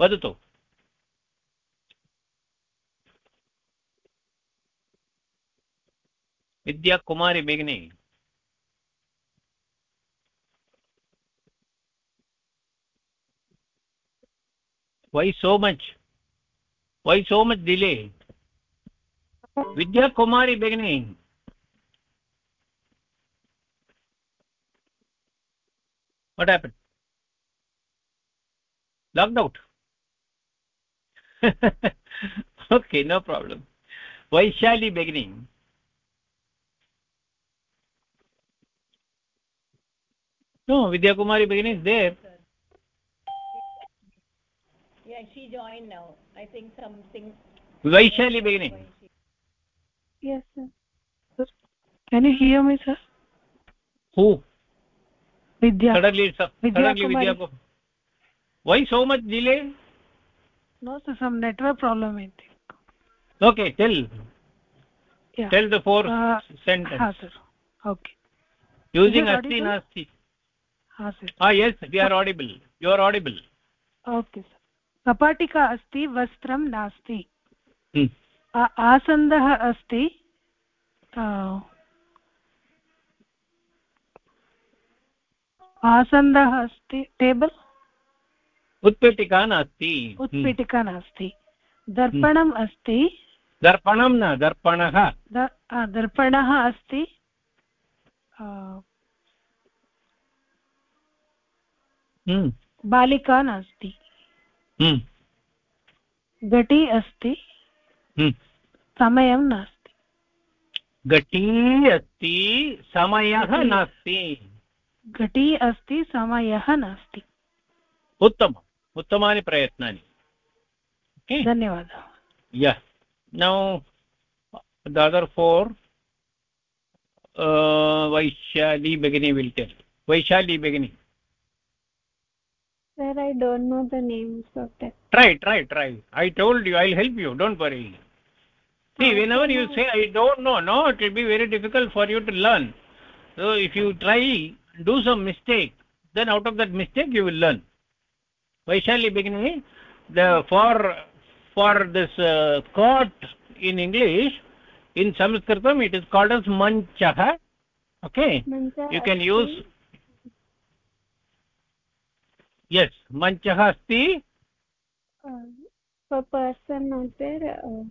वदतु विद्या कुमारी beginning why so much why so much delay vidya kumari beginning what happened logged out okay no problem vaishali beginning no vidya kumari beginning is there yeah she joined now. I think something vaishali beginning yes sir. can you hear me sir? Who? Vidya. Suddenly sir, vidya suddenly Kumari. vidya why so much delay? No sir some network problem i think. Okay tell. Yeah. tell the four uh, sentence. ha sir. Okay. Using asti nasti. Ha sir. Ah yes we are audible. You are audible. Okay sir. कपाटिका अस्ति वस्त्रं नास्ति. आ- आसन्दः अस्ति। आसन्दः अस्ति। Table? उत्पीठिका नास्ति. उत्पीठिका नास्ति। दर्पणम् अस्ति। दर्पणं न दर्पणः। दर्पणः अस्ति. बालिका नास्ति. हम्म। घटी अस्ति। हम्म। समयं नास्ति। घटी अस्ति समयः नास्ति। घटी अस्ति समयः नास्ति। उत्तमम्। उत्तमानि प्रयत्नानि। धन्यवादः। Yes now the other for Vaishali भगिनी विल्टेन्। वैशाली भगिनी। Sir, I don't know the names of that. Try, try, try. I told you, I'll help you. Don't worry. See, whenever you say, I don't know, no, it will be very difficult for you to learn. So, if you try, do some mistake, then out of that mistake, you will learn. Vaishali beginning, the, for, for this uh, court in English, in Sanskritam, it is called as manchaha. Okay? Mancha, you can use yes manchah asti uh, person not there uh,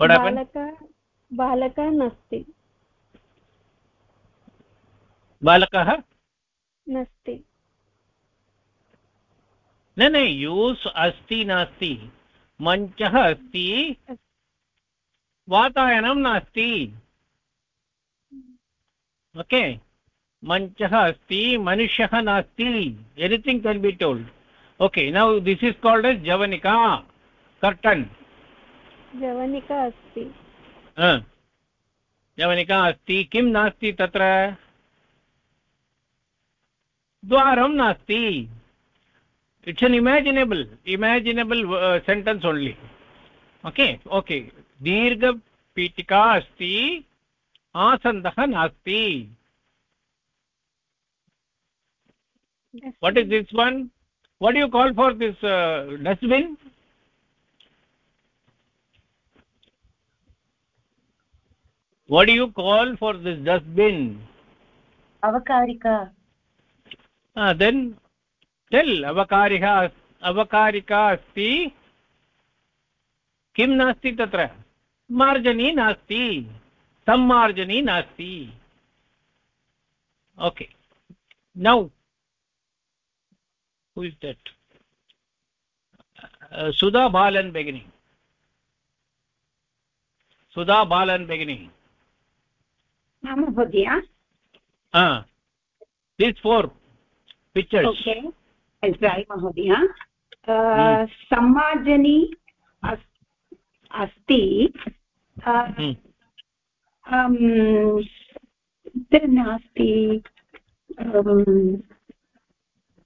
what happened बालका बालकः नास्ति बालकः नास्ति न न use अस्ति नास्ति मञ्चः अस्ति वातायनं नास्ति ओके मञ्चः अस्ति मनुष्यः नास्ति anything can be told okay now this is called as जवनिका curtain जवनिका अस्ति जवनिका अस्ति किं नास्ति तत्र द्वारं नास्ति it's an imaginable imaginable sentence only okay okay दीर्घपीठिका अस्ति आसन्दः नास्ति what is this one what do you call for this uh, dustbin what do you call for this dustbin अवकारिका ah then tell avakarika avakarika asti किं नास्ति तत्र मार्जनी नास्ति सम्मार्जनी नास्ति okay now Who is that uh, sudha balan beginning sudha balan beginning महोदय ah these four pictures okay try महोदय सम्मार्जनी अस्ति hmm. तत्र नास्ति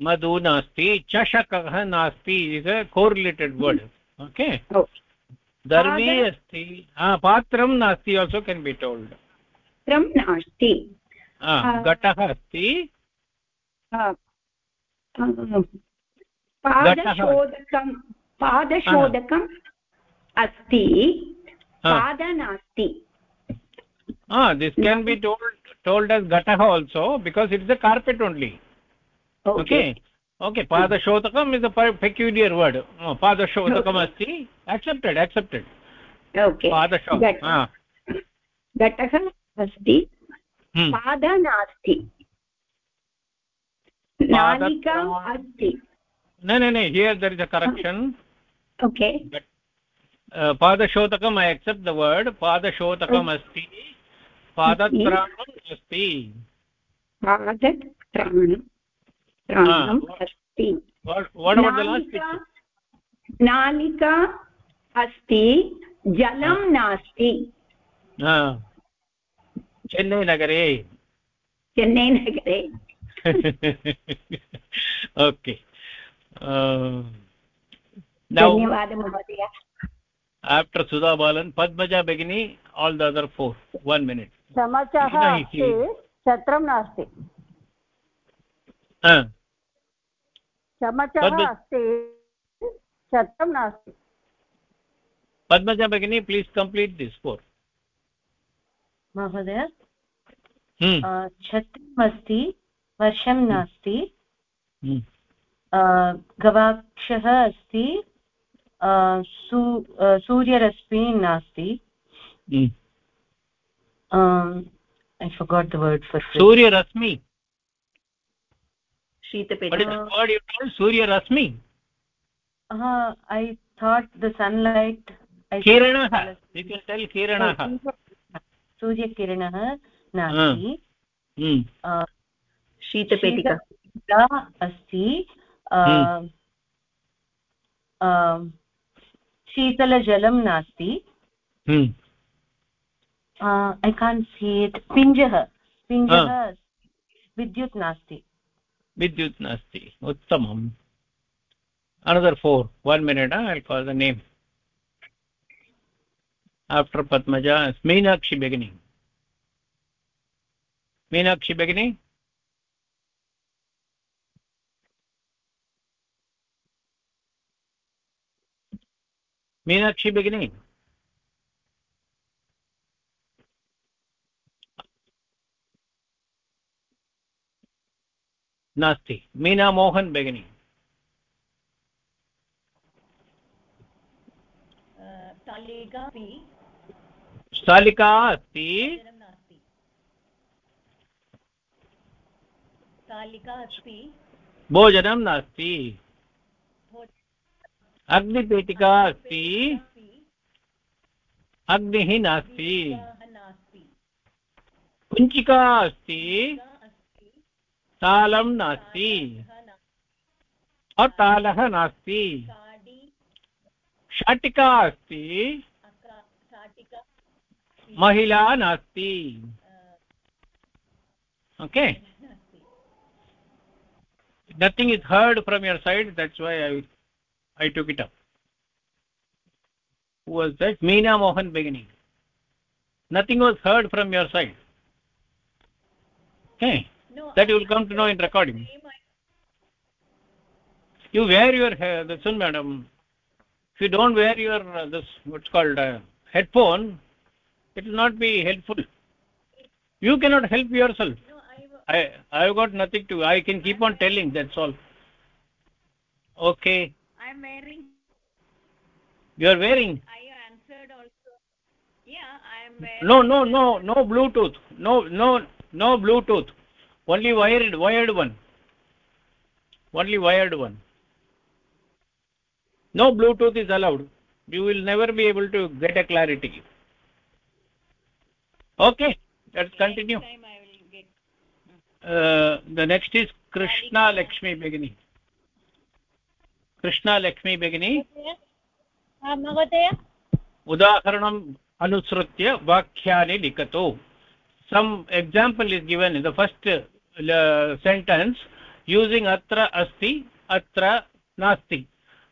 मधु नास्ति चषकः नास्ति कोरिलेटेड् वर्ड् ओके दर्वी अस्ति पात्रं नास्ति आल्सो केन् बि टोल्ड् नास्ति। घटः अस्ति। पादशोदकं पादशोदकम् अस्ति पाद नास्ति। This can be told told as घटः also because it is a carpet only okay okay पादशोतकम् is a peculiar word पादशोतकम् अस्ति एक्सेप्टेड् एक्सेप्टेड् घटः अस्ति पाद नास्ति न न न here there is a correction okay पादशोतकम् I accept the word पादशोतकम् अस्ति पादत्राणम् अस्ति त्राणम् अस्ति। नालिका अस्ति जलं नास्ति। चेन्नै नगरे चेन्नै नगरे ओके धन्यवादः महोदय। आफ्टर् सुधा बालन् पद्मजा भगिनी all the for one minute समाचारः छत्रं नास्ति। पद्मजा भगिनी प्लीज़ कम्प्लीट् दिस् फोर् महोदय छत्रम् अस्ति वर्षं नास्ति। गवाक्षः अस्ति। सूर्यरश्मि नास्ति। सूर्यरश्मि? I kiranah you can tell kiranah सूर्यकिरणः नास्ति hmm. शीतपेटिका शीतपेटिका अस्ति। अ, हम्म। अ, शीतलजलं नास्ति। Hmm. I can C it पिञ्जः पिञ्जः विद्युत् नास्ति। विद्युत नास्ति, उत्तमम्. Another for one minute I call the name after Padmaja Meenakshi भगिनी मीनाक्षि भगिनी मीनाक्षि भगिनी नास्ति। मीना मोहन् भगिनी स्थालिका अस्ति। भोजनं नास्ति। अग्निपेटिका अस्ति। अग्निः नास्ति। कुञ्चिका अस्ति। तालं नास्ति तालः नास्ति शाटिका अस्ति महिला नास्ति okay nothing is heard from your side that's why i i took it up who was that meena mohan beginning nothing was heard from your side okay no, that you will come to know in recording. you wear your hair this one madam. If you don't wear your uh, this what's called uh, headphone it will not be helpful. You cannot help yourself. No i i have got nothing to i can keep on telling that's all. Okay. I'm wearing you are wearing? I answered also. Yeah i am wearing no no no no bluetooth. No no no bluetooth only wired wired one only wired one no bluetooth is allowed you will never be able to get a clarity okay let's continue get uh, the next is krishna lakshmi begini krishna lakshmi begini महोदय उदाहरणम् अनुसृत्य वाक्यानि लिखतु some example is given in the first uh, sentence using atra asti atra nasti.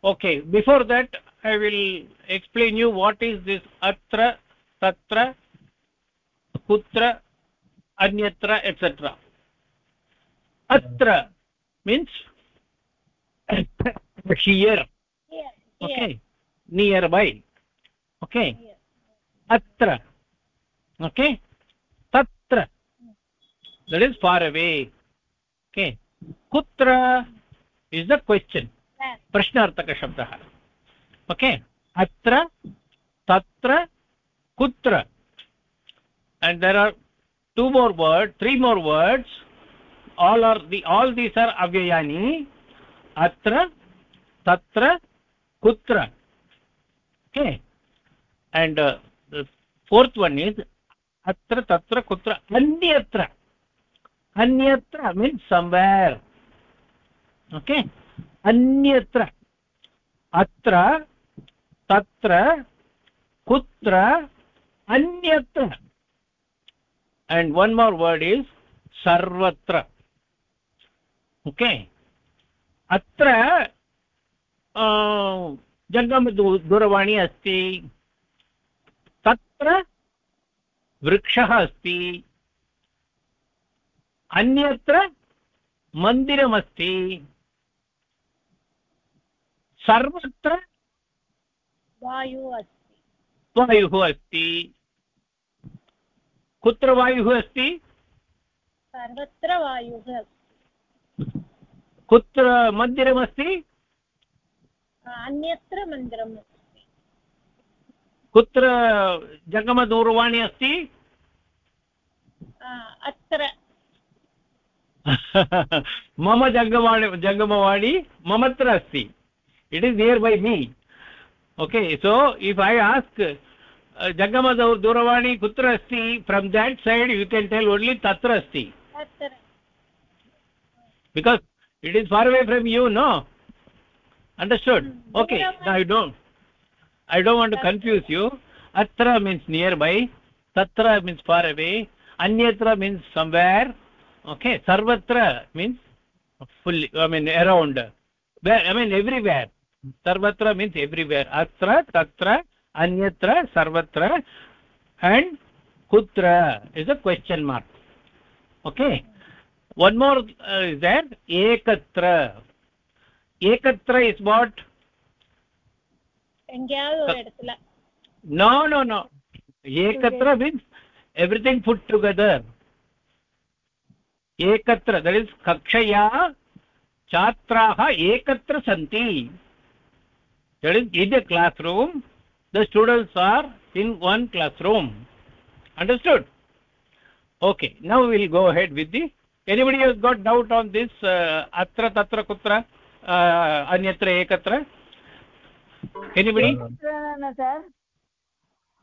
Okay before that i will explain you what is this atra tatra kutra anyatra etc atra means here. Okay nearby. Okay atra. Okay that is far away okay kutra is the question प्रश्नार्थकः शब्दः okay अत्र तत्र कुत्र and there are two more words three more words all are the all these are avyayani atra tatra kutra okay and uh, the fourth one is atra tatra kutra anyatra anyatra means somewhere okay अन्यत्र अत्र तत्र कुत्र अन्यत्र and one more word is sarvatra okay अत्र जङ्गमदूरवाणी अस्ति तत्र वृक्षः अस्ति अन्यत्र मन्दिरमस्ति। सर्वत्र वायुः अस्ति। वायुः अस्ति। कुत्र वायुः अस्ति? सर्वत्र वायुः अस्ति। कुत्र मन्दिरमस्ति? अन्यत्र मन्दिरम् अस्ति। कुत्र जङ्गमदूरवाणी अस्ति? अत्र मम जङ्गमवाणी जङ्गमवाणी ममत्र अस्ति it is near by me okay so if i ask uh, jagama duravani kutra asti from that side you can tell only tatra asti because it is far away from you no understood okay now you don't i don't want to confuse you atra means nearby tatra means far away anyatra means somewhere okay sarvatra means fully i mean around where i mean everywhere sarvatra means everywhere atra tatra anyatra sarvatra and kutra is a question mark okay one more uh, is there ekatra ekatra is what எங்கேயாவது ஒரு இடத்துல no no no ekatra means everything put together एकत्र that is कक्षया छात्राः एकत्र सन्ति। That is in the classroom the students are in one classroom understood okay now will go head with the anybody has got doubt on this अत्र तत्र कुत्र अन्यत्र एकत्र एनिबडि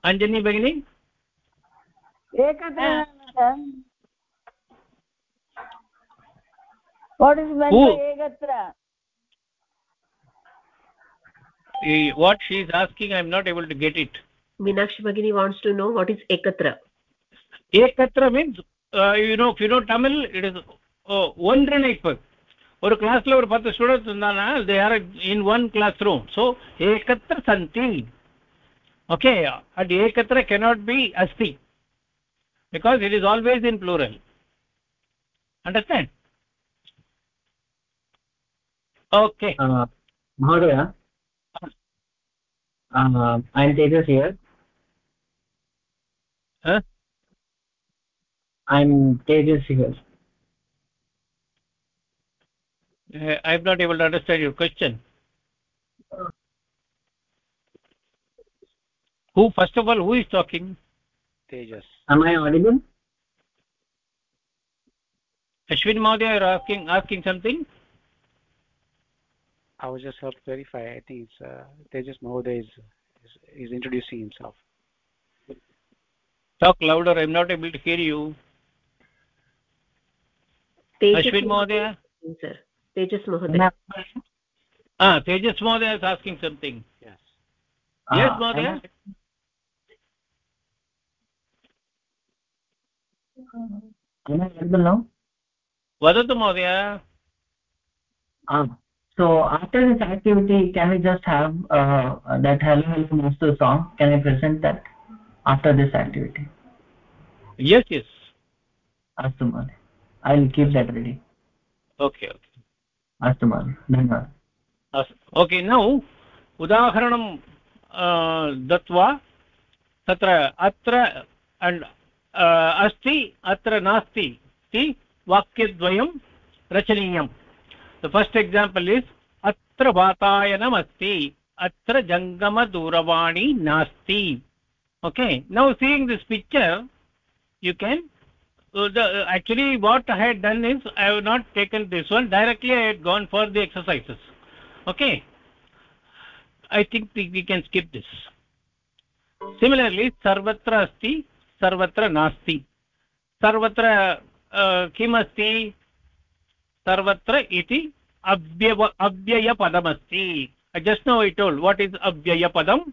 अञ्जनी भगिनी what is meant by ekatra what she is asking i am not able to get it minakshi bagini wants to know what is ekatra ekatra means uh, you know if you know tamil it is oh ஒன்றிணைப்பு ஒரு கிளாஸ்ல ஒரு பத்து students இருந்தானா they are in one classroom so ஏகத்திர சந்தி okay at ஏகத்திர cannot be அஸ்தி because it is always in plural understand okay Uh, Mahodaya, uh, I'm Tejas here. Huh? I'm Tejas here. Uh, i'm not able to understand your question who first of all who is talking tejas Am I audible? ashwin Mahodaya, you are asking asking something i was just help verify i think it's uh, tejas mahoday is, is is introducing himself talk louder i'm not able to hear you Tejas ashwin Mahodaya. Sir. Tejas Mahoday. ah tejas Mahodaya is asking something yes yes Uh, Mahodaya. am I- Am I audible now? वदतु महोदय Ah, so after this activity, can we just have uh, that Hello Hello Master song? Can I present that after this activity? yes yes अस्तु महोदय I'll keep that ready. okay okay अस्तु महोदय धन्यवादः अस्तु okay नौ उदाहरणं दत्वा तत्र अत्र अण्ड् अस्ति अत्र नास्ति इति वाक्यद्वयं रचनीयम् द फस्ट् एक्साम्पल् इस् अत्र वातायनमस्ति अत्र जङ्गमदूरवाणी नास्ति okay now seeing this picture you can actually what I had done is I have not taken this one directly I had gone for the exercises okay I think we can skip this similarly सर्वत्र अस्ति सर्वत्र नास्ति सर्वत्र किमस्ति sarvatra iti अव्यव अव्ययपदमस्ति just now i told what is अव्ययपदम्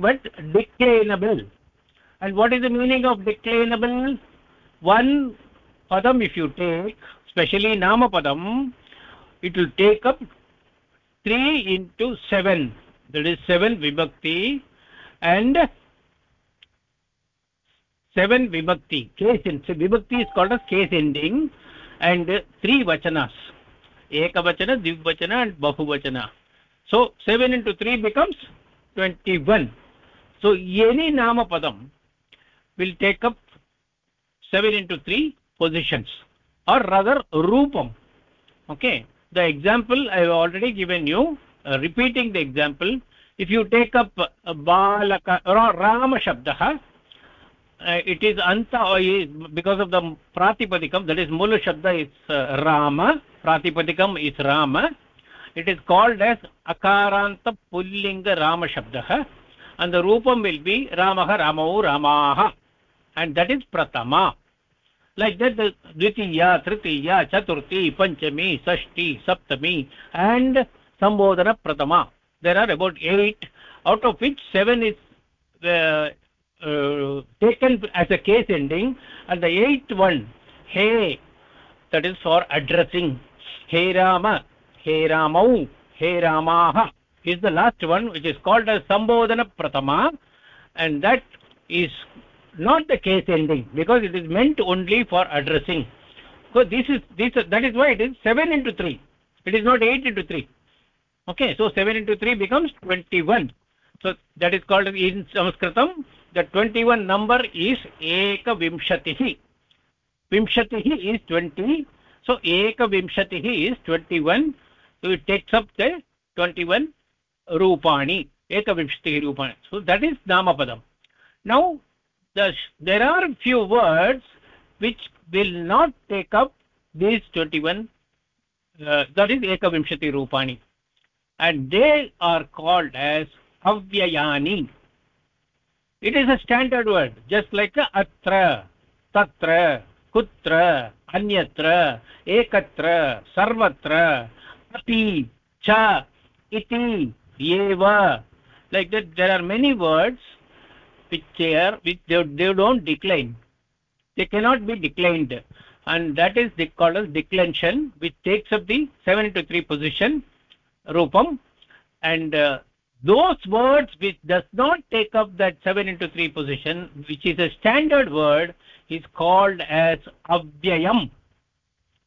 but declinable and what is the meaning of declinable one padam if you take especially nama padam it will take up 3 into 7 that is 7 vibhakti and 7 vibhakti case in so vibhakti is called as case ending and 3 vachanas ekavachana dvivachana and bahuvachana so 7 into 3 becomes 21 so any nama padam will take up 7 into 3 positions or rather roopam okay the example i have already given you uh, repeating the example if you take up uh, balaka Ra- rama shabdah uh, it is anta because of the pratipadikam that is mula shabda is uh, rama pratipadikam is rama. It is called as akaranta pullinga rama shabdah and the roopam will be ramah ramau ramaah and that is pratama. Like that the dvitiya tritiya chaturthi panchami shashti saptami and sambodhana pratama. There are about eight out of which seven is uh, uh, Uh, taken as a case ending and the eighth one hey that is for addressing. Hey rama hey ramau hey ramaha is the last one which is called as sambodhana prathama and that is not the case ending because it is meant only for addressing. So this is this that is why it is 7 into 3 it is not 8 into 3 okay so 7 into 3 becomes 21 so that is called in sanskritam the 21 number is ekavimshatihi vimshatihi is 20 so ekavimshatihi is 21 so it takes up the 21 rupani ekavimshatihi rupani so that is namapadam now the, there are few words which will not take up these 21 uh, that is ekavimshati rupani and they are called as avyayani it is a standard word just like a atra tatra kutra anyatra ekatra sarvatra api cha iti eva like that there are many words which are which they, they don't decline. They cannot be declined. And that is called as declension which takes up the 7 to 3 position rupam and uh, those words which does not take up that 7 into 3 position which is a standard word is called as avyayam.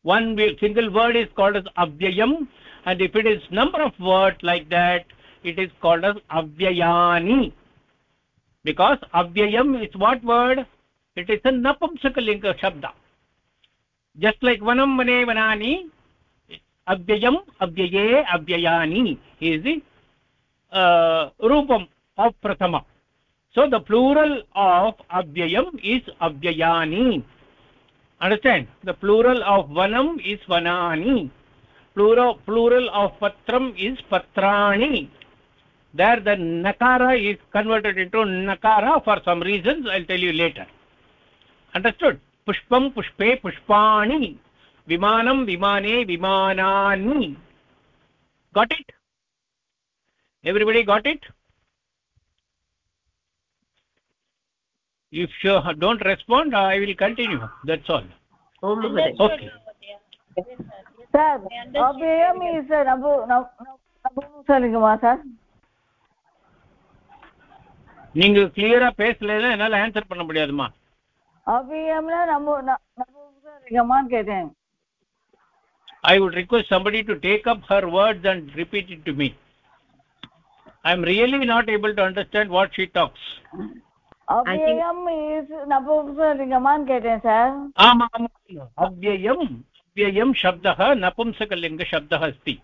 One single word is called as avyayam. And if it is number of words like that it is called as avyayani. Because avyayam is what word? It is a napumsakalinga shabda. Just like vanam vane vanani avyayam avyaye avyayani is the rupam of prathama so the plural of avyayam is avyayani understand? The plural of vanam is vanani plural plural of patram is patrani there the nakara is converted into nakara for some reasons i'll tell you later. Understood? Pushpam pushpe pushpani. Vimanam vimane vimanani got it everybody got it if you don't respond i will continue that's all om okay sir abhyam is a nabu நபும்சலிங்கமா sir நீங்க கிளியரா பேசலன்னா என்னால answer பண்ண முடியாதுமா அவ்வியம்னா நம்ம நபும்சலிங்கமான்னு கேட்டேன் i would request somebody to take up her words and repeat it to me i'm really not able to understand what she talks. avyayam is napumsakalingaman keten sir aam aam avyayam avyayam shabdah napumsakalinga shabdah asti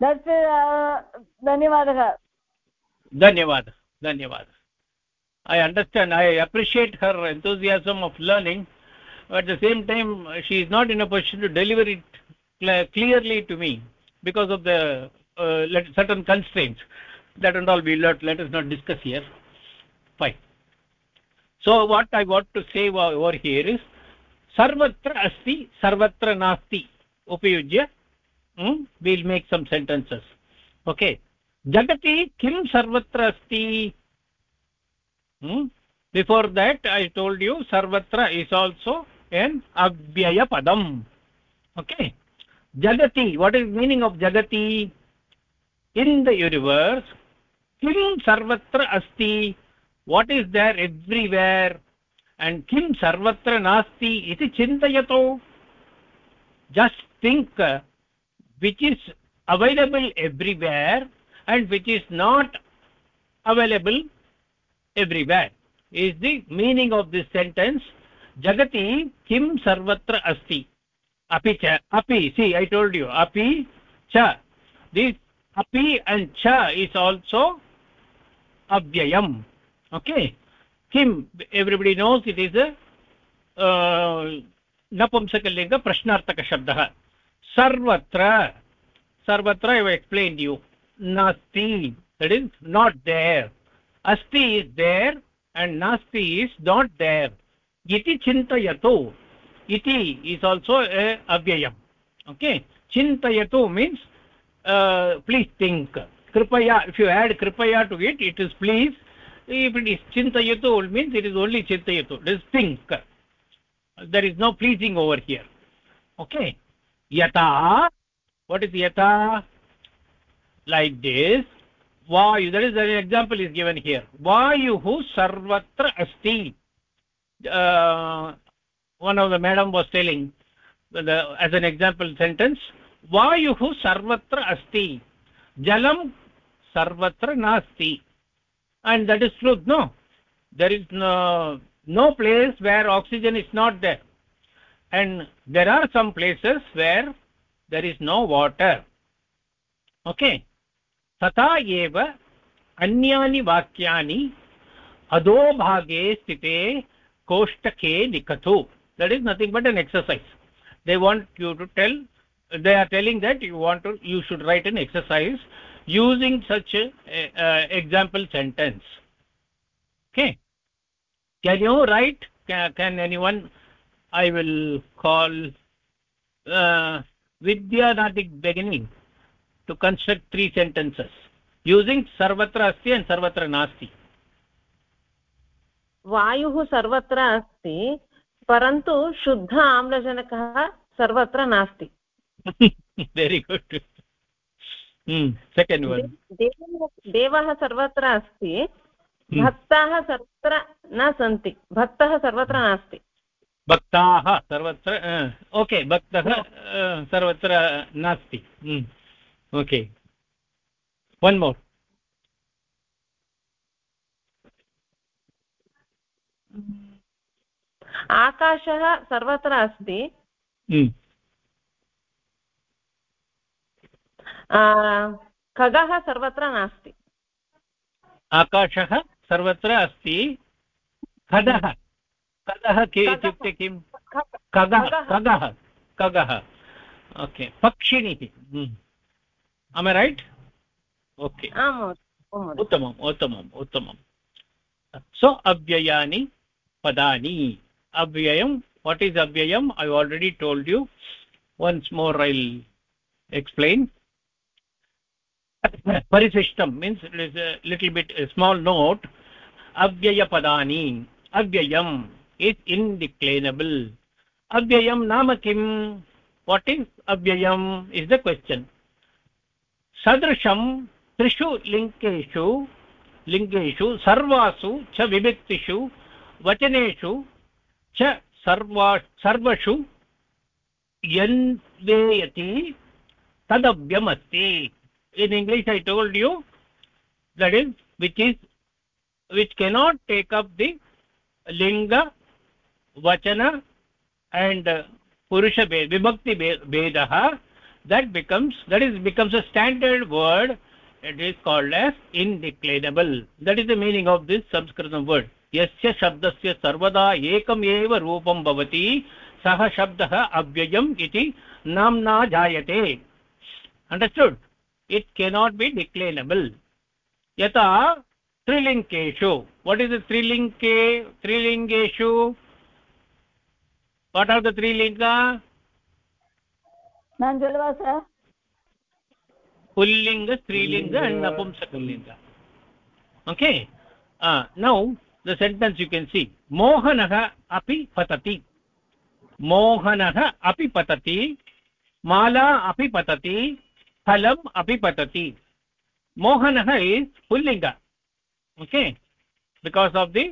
that's uh, धन्यवादः. धन्यवादः धन्यवादः. I understand i appreciate her enthusiasm of learning but at the same time she is not in a position to deliver it clearly to me because of the uh, certain constraints that and all we let, let us not discuss here. Fine. So what i want to say over here is sarvatra asti sarvatra nasti upayujya hmm? we'll make some sentences. Okay. Jagati kim sarvatra asti? Hmm? before that i told you sarvatra is also an avyaya padam okay. Jagati what is meaning of jagati? In the universe किं सर्वत्र अस्ति? What is there everywhere and किं सर्वत्र नास्ति इति चिन्तयतु. Just think which is available everywhere and which is not available everywhere is the meaning of this sentence जगति किं सर्वत्र अस्ति? अपि च, अपि सि ऐ टोल्ड् यु अपि, च. दिस् अपि अण्ड् च is also avyayam okay kim everybody knows it is a uh, napumsakalinga prashnartaka shabdah sarvatra sarvatra i have explained you nasti that is not there asti is there and nasti is not there iti chintayato iti is also a avyayam okay chintayato means uh, please think kripaya if you add kripaya to it it is please. If it is chintayatu it means it is only chintayatu it is think there is no pleasing over here. Okay. Yata what is yata like this. Vayu. That is an example is given here. Vayuhu sarvatra asti. Uh, one of the madam was telling the, as an example sentence. Vayuhu sarvatra asti. Jalam sarvatra nasti and that is truth no there is no no place where oxygen is not there and there are some places where there is no water okay तथा एव अन्यानि वाक्यानि अधोभागे स्थिते कोष्टके लिखतु that is nothing but an exercise they want you to tell they are telling that you want to you should write an exercise using such a, a example sentence okay can you write can, can anyone i will call uh, vidyanatik beginning to construct three sentences using sarvatra asti and sarvatra nasti वायुः सर्वत्र अस्ति परन्तु शुद्ध आम्लजनकः सर्वत्र नास्ति very good second one देवः सर्वत्र अस्ति भक्ताः सर्वत्र न सन्ति भक्तः सर्वत्र नास्ति। भक्ताः सर्वत्र ओके भक्तः सर्वत्र नास्ति। ओके वन् मोर् आकाशः सर्वत्र अस्ति खगः सर्वत्र नास्ति। आकाशः सर्वत्र अस्ति। खगः खगः के इत्युक्ते किं खगः। खगः खगः। ओके पक्षिणिः। अमे रैट् ओके उत्तमम् उत्तमम् उत्तमं सो अव्ययानि पदानि। अव्ययं वाट् इस् अव्ययम्? I already told you once more I'll explain परिशिष्टं means little bit small note अव्ययपदानि अव्ययम् इस् इन्डिक्लेनबल् अव्ययं नाम किम्? वाट् इस् अव्ययम्? इस् द क्वश्चन् सदृशं त्रिषु लिङ्गेषु लिङ्गेषु सर्वासु च विभक्तिषु, वचनेषु च सर्वा, सर्वषु यन्वेयति, तदव्यमस्ति। In english i told you that is which is which cannot take up the linga vachana and purusha vibhakti bedah that becomes that is becomes a standard word it is called as indeclinable that is the meaning of this sanskritam word yasya shabdasya sarvada ekam eva rupam bhavati sah shabdah avyayam iti namna jayate understood it cannot be declinable yata trilingeshu what is the trilinge trilingeshu what are the three linga nanjalva sir pullinga strilinga and napumsakalinga okay uh, now the sentence you can see mohanah api patati mohanah api patati mala api patati फलम अपि पतति। मोहनः is पुल्लिङ्ग okay because of the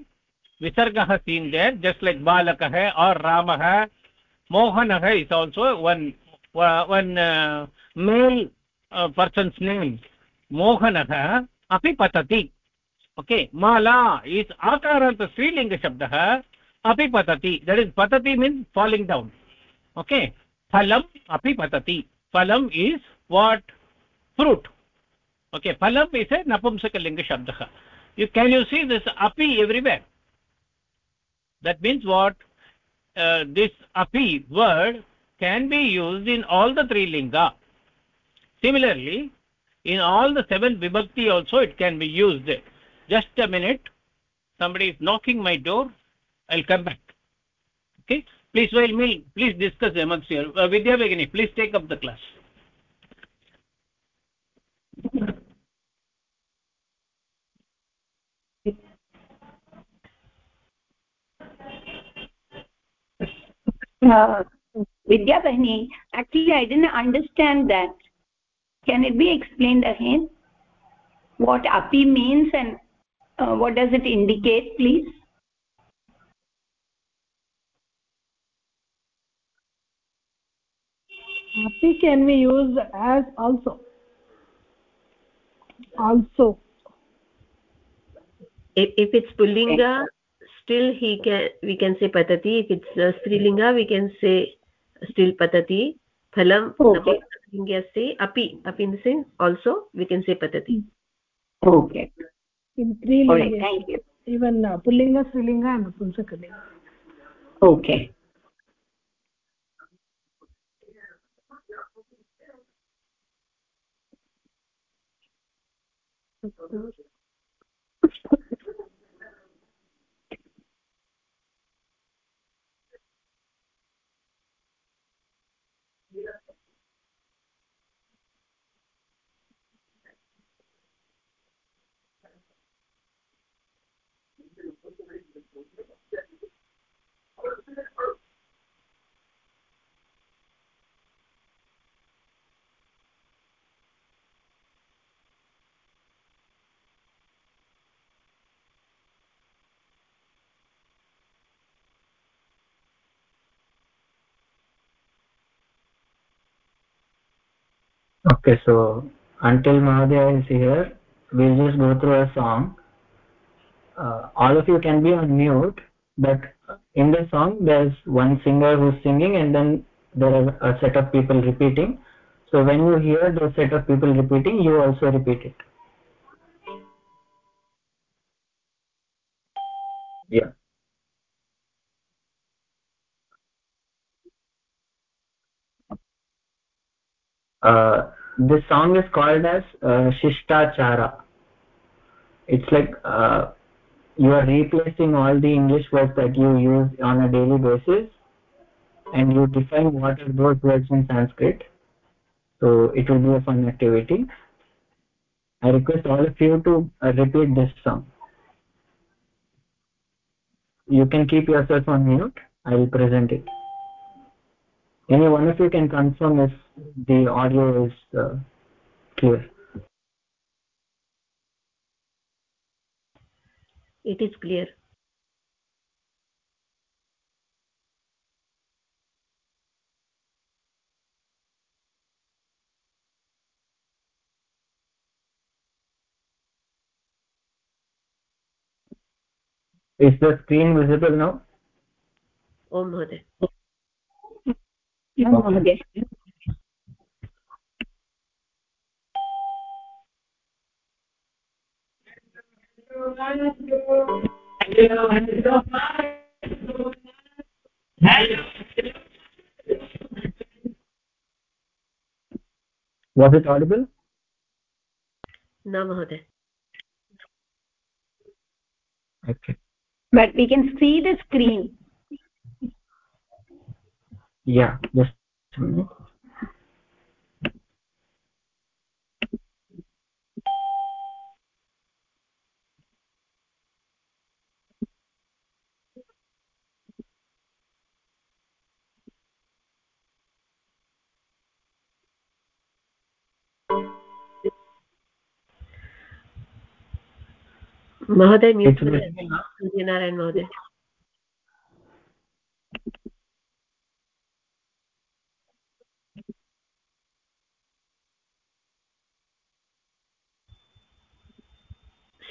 विसर्गः seen there just like बालकः or रामः, मोहनः is also one one male persons name मोहनः अपि पतति ओके माला इस् आकारान्त स्त्रीलिङ्गशब्दः अपि पतति। दट् इस् पतति मीन्स् फालिङ्ग् डौन् ओके फलम् अपि पतति। फलम् is what? Fruit. Okay phalam is a napumsaka linga shabdah you can you see this api everywhere? That means what? Uh, this api word can be used in all the three linga. Similarly in all the seven vibhakti also it can be used. Just a minute. Somebody is knocking my door. I'll come back. Okay? Please while me please discuss amongst you. Uh, vidya begini please take up the class Vidya Bahini, actually I didn't understand that. Can it be explained again? What api means and uh, what does it indicate, please? api can be used as also also if, if it's pullinga still he can we can say patati. If it's uh, strilinga we can say still patati. Phalam okay. say api. Api in the sense also we can say patati. Okay. In three All right, thank you. even uh, pullinga strilinga and pumsakalinga okay okay so until Mahadaya is here we'll just go through a song. Uh, all of you can be on mute but in the song there's one singer who's singing and then there are a set of people repeating. So when you hear the set of people repeating you also repeat it. Yeah. Uh, this song is called as uh, shishtachara it's like uh, you are replacing all the english words that you use on a daily basis and you define what are those words in sanskrit. So it will be a fun activity. I request all of you to uh, repeat this song. You can keep yourself on mute. I will present it any one of you can confirm if the audio is uh, clear. It is clear. Is the screen visible now? Om mohoday महोदय was it audible न महोदय okay but we can see the screen yeah just a minute. महोदय mute It's visible now? Suryanarayana महोदय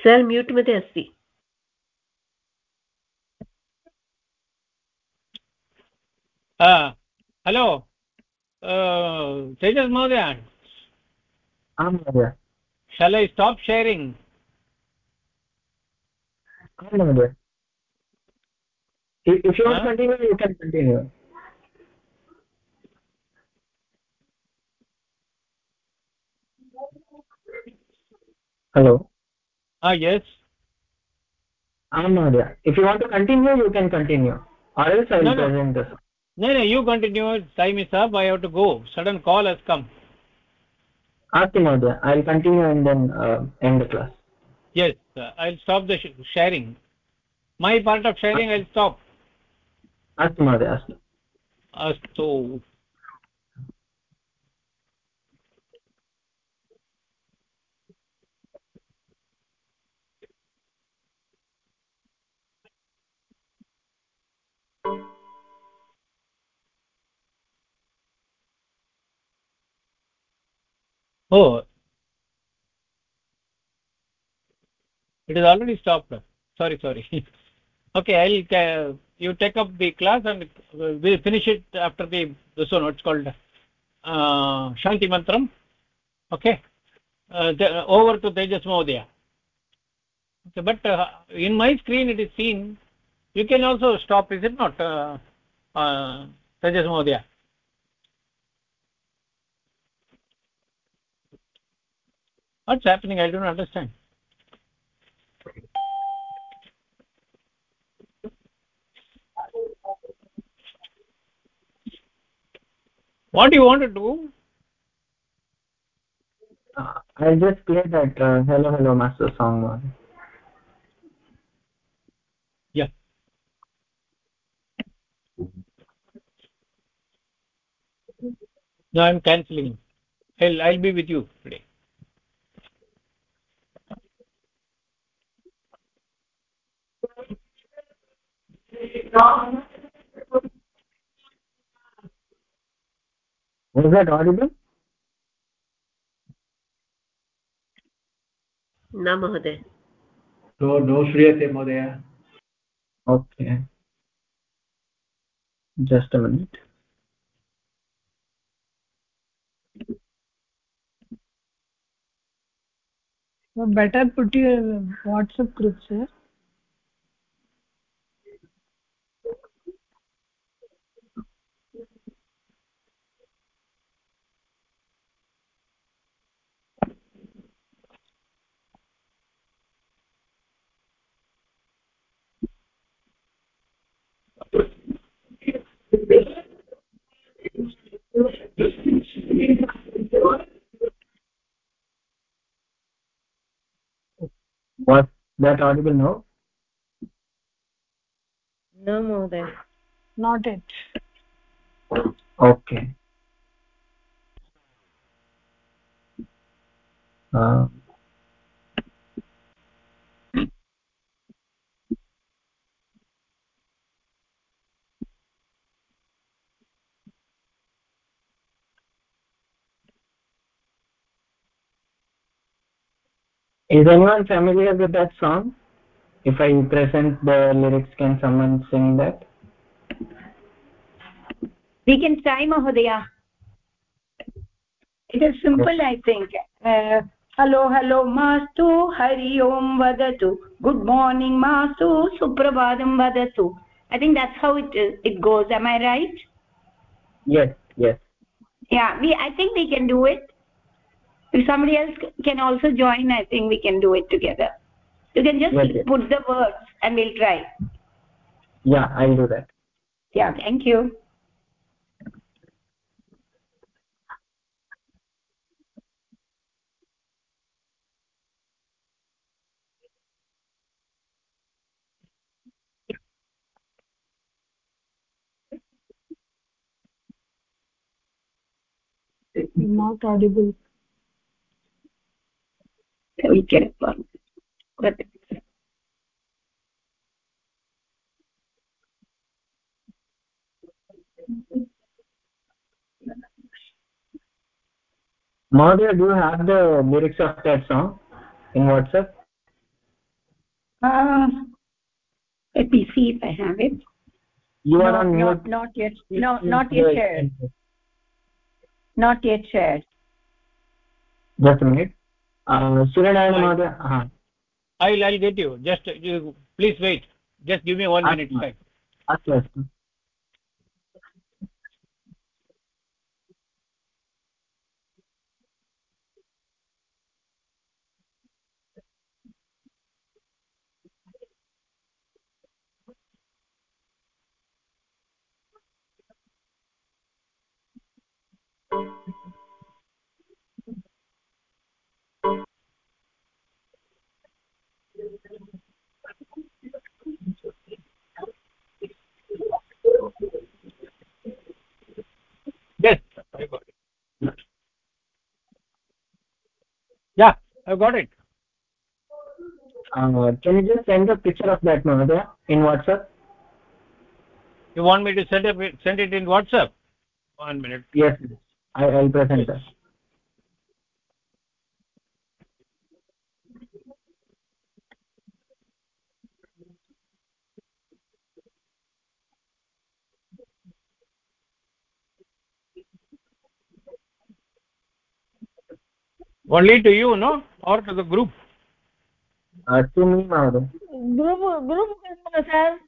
सर् mute मध्ये अस्ति hello तेजस् महोदय आं महोदय shall i stop sharing आं महोदय if if you want to Huh? continue you can continue hello ah yes. I'm not there. If you want to continue you can continue. Or else i will no, present no. this. No no you continue. Time is up. I have to go. Sudden call has come. Ask him out i'll continue and then uh, end the class. Yes i'll stop the sh sharing. My part of sharing i'll stop. Ask him out there. Astu oh. It is already stopped. Sorry sorry. Okay i'll uh, you take up the class and we'll finish it after the this one what's called uh, shanti mantram. Okay? Uh, the, over to tejas mohdaya okay, but uh, in my screen it is seen. You can also stop is it not uh, uh, tejas mohdaya what's happening? I don't understand. What do you want to do? Uh, i'll just play that uh, hello hello master song uh. yeah. No i'm canceling i'll i'll be with you today was that audible न महोदय no no श्रूयते महोदय okay just a minute So better put your WhatsApp group, sir. Was that audible now? No more mohoday not it. Okay. Uh, is anyone familiar with that song? If i present the lyrics can someone sing that? We can try mahodaya. It is simple i think. Uh, hello hello mastu. Hari om vadatu. Good morning mastu. Suprabhadam vadatu. I think that's how it is, it goes. Am i right? Yes yes. Yeah we i think we can do it if somebody else can also join i think we can do it together. You can just yes, yes. put the words and we'll try. Yeah i'll do that. Yeah thank you. Not audible one Mahodaya, do you have the lyrics of that song in WhatsApp? Uh, let me see if I have it. You no, are on mute. Not, not yet. No, not yet shared. Not yet shared. Just a minute suryanarayan mahoday ha i'll i'll get you. Just you please wait. Just give me one minute Okay. I got it. Uh, can you just send a picture of that Mahodaya in whatsapp? You want me to send it send it in whatsapp? One minute. Yes i will present that only to you no or to the group uh, to me Mahodaya. group group sir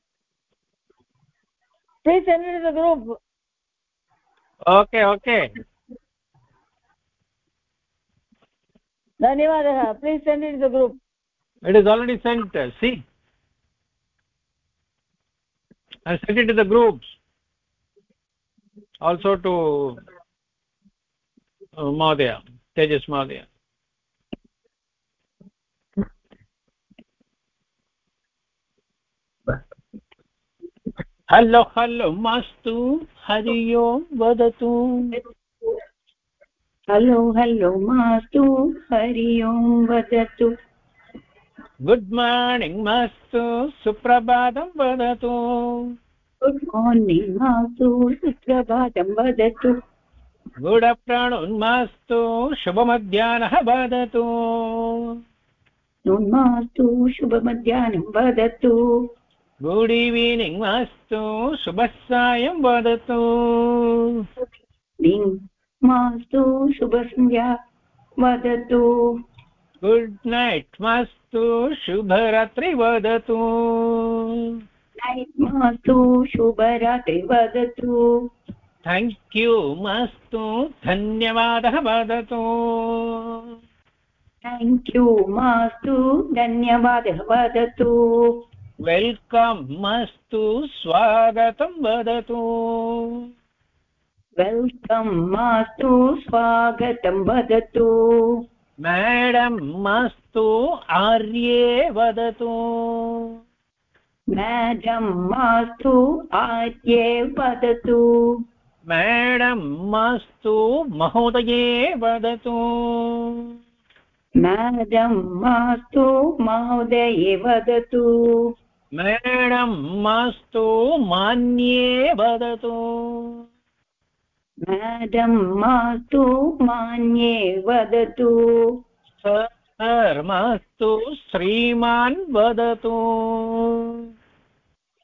please send it to the group okay okay धन्यवादः please send it to the group it is already sent see i sent it to the groups also to uh, Madhya, Tejas Madhya. Hello hello मास्तु हरि ओं वदतु hello hello मास्तु हरि ओं वदतु good morning मास्तु सुप्रभातं वदतु good morning मास्तु सुप्रभातं वदतु good afternoon मास्तु शुभमध्याह्नः वदतु मास्तु शुभमध्याह्नं वदतु गुड् इविनिङ्ग् मास्तु शुभसायं वदतु। मास्तु शुभसन्ध्या वदतु। गुड् नैट् मास्तु शुभरात्रि वदतु। नैट् मास्तु शुभरात्रि वदतु। थेङ्क् यू मास्तु धन्यवादः वदतु। थेङ्क् यू मास्तु धन्यवादः वदतु। वेल्कम् मास्तु स्वागतं वदतु। वेल्कम् मास्तु स्वागतं वदतु। मेडम् मास्तु आर्ये वदतु। मेडम् मास्तु आर्ये वदतु। मेडम् मास्तु महोदये वदतु। मेडम् मास्तु महोदये वदतु। मेडम् मास्तु मान्ये वदतु। मेडम् मास्तु मान्ये वदतु। सर् मास्तु श्रीमान् वदतु।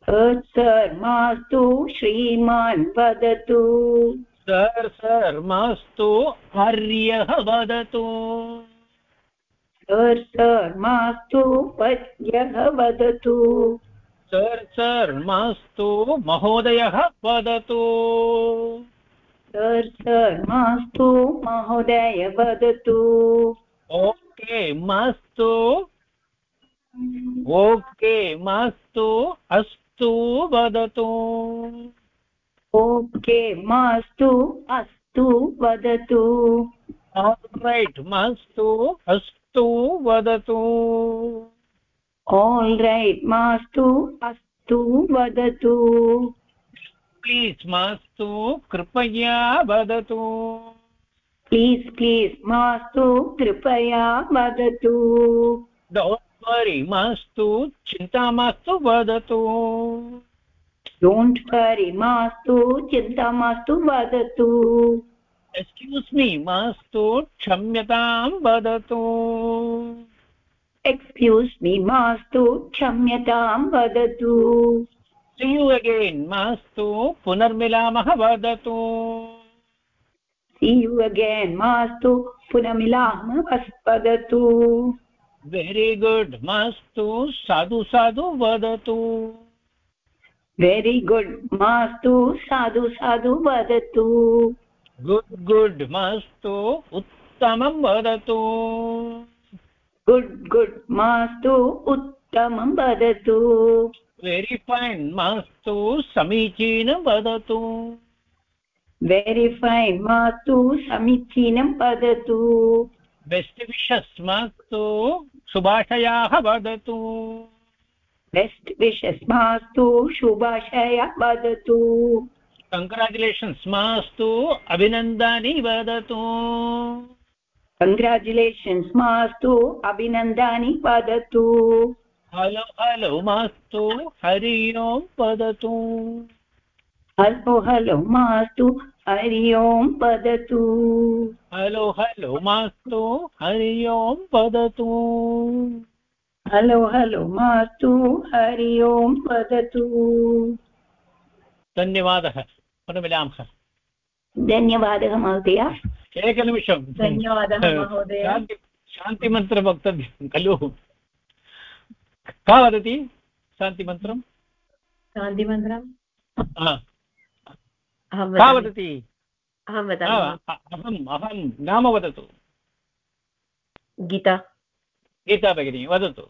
सर् मास्तु श्रीमान् वदतु। सर् सर् आर्यः वदतु। सर् सर् मास्तु पद्यः वदतु। सर् सर् मास्तु महोदयः वदतु। सर् सर् मास्तु महोदय वदतु। ओके मास्तु। ओके मास्तु अस्तु वदतु। ओके मास्तु अस्तु वदतु। रैट् मास्तु अस्तु वदतु। आल् रैट् मास्तु अस्तु वदतु। प्लीस् मास्तु कृपया वदतु। प्लीस् प्लीस् मास्तु कृपया वदतु। वरि मास्तु चिन्ता मास्तु वदतु। डोण्ट् वरि मास्तु चिन्ता मास्तु वदतु। एक्स्क्यूस् मी मास्तु क्षम्यतां वदतु। एक्स्क्यूस् मी मास्तु क्षम्यतां वदतु। See you again मास्तु पुनर्मिलामः वदतु। See you again मास्तु पुनर्मिलामः वदतु। वेरि गुड् मास्तु साधु साधु वदतु। वेरि गुड् मास्तु साधु साधु वदतु। गुड् गुड् मास्तु उत्तमं वदतु गुड् गुड् मास्तु उत्तमं वदतु वेरि फैन् मास्तु समीचीनं वदतु वेरि फैन् मास्तु समीचीनं वदतु बेस्ट् विशस् मास्तु शुभाशयाः वदतु बेस्ट् विशस् मास्तु शुभाशया वदतु कङ्ग्राचुलेशन्स् मास्तु अभिनन्दानि वदतु कङ्ग्राचुलेशन्स् मास्तु अभिनन्दानि वदतु हलो हलो मास्तु हरि ओम् वदतु हलो हलो मास्तु हरि ओम् वदतु हलो हलो मास्तु हरि ओम् वदतु हलो हलो मास्तु हरि ओम् वदतु धन्यवादः पुनर्मिलामः धन्यवादः महोदय एकनिमिषं धन्यवादः महोदय शान्तिमन्त्रं वक्तव्यं खलु का वदति शान्तिमन्त्रं शान्तिमन्त्रं का वदति अहं वदामि अहम् अहं नाम वदतु गीता गीता भगिनी वदतु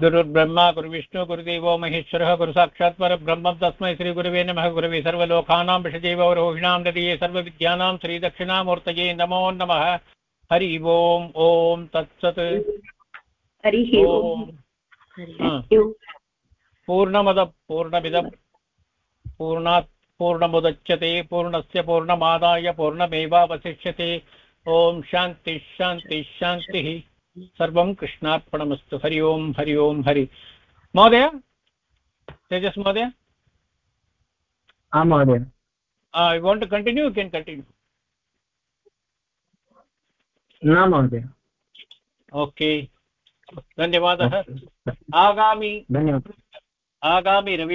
गुरुर्ब्रह्मा गुरुविष्णु गुरुदेवो महेश्वरः गुरु साक्षात् परब्रह्मं तस्मै श्रीगुरवे नमः गुरवे सर्वलोकानां विषदेव रोहिणां ददीये सर्वविद्यानां श्रीदक्षिणामूर्तये नमो नमः। हरि ओम् ॐ तत्सत्। हरिः। पूर्णमद पूर्णमिदं पूर्णात् पूर्णमुदच्यते पूर्णस्य पूर्णमादाय पूर्णमेवावशिष्यते। ॐ शान्तिः शान्तिः शान्तिः। सर्वं कृष्णार्पणमस्तु। हरि ओम् हरि ओम् हरि। महोदय तेजस् महोदय? आं महोदय I want to continue can continue न महोदय। ओके धन्यवादः। आगामि धन्यवादः। आगामि रवि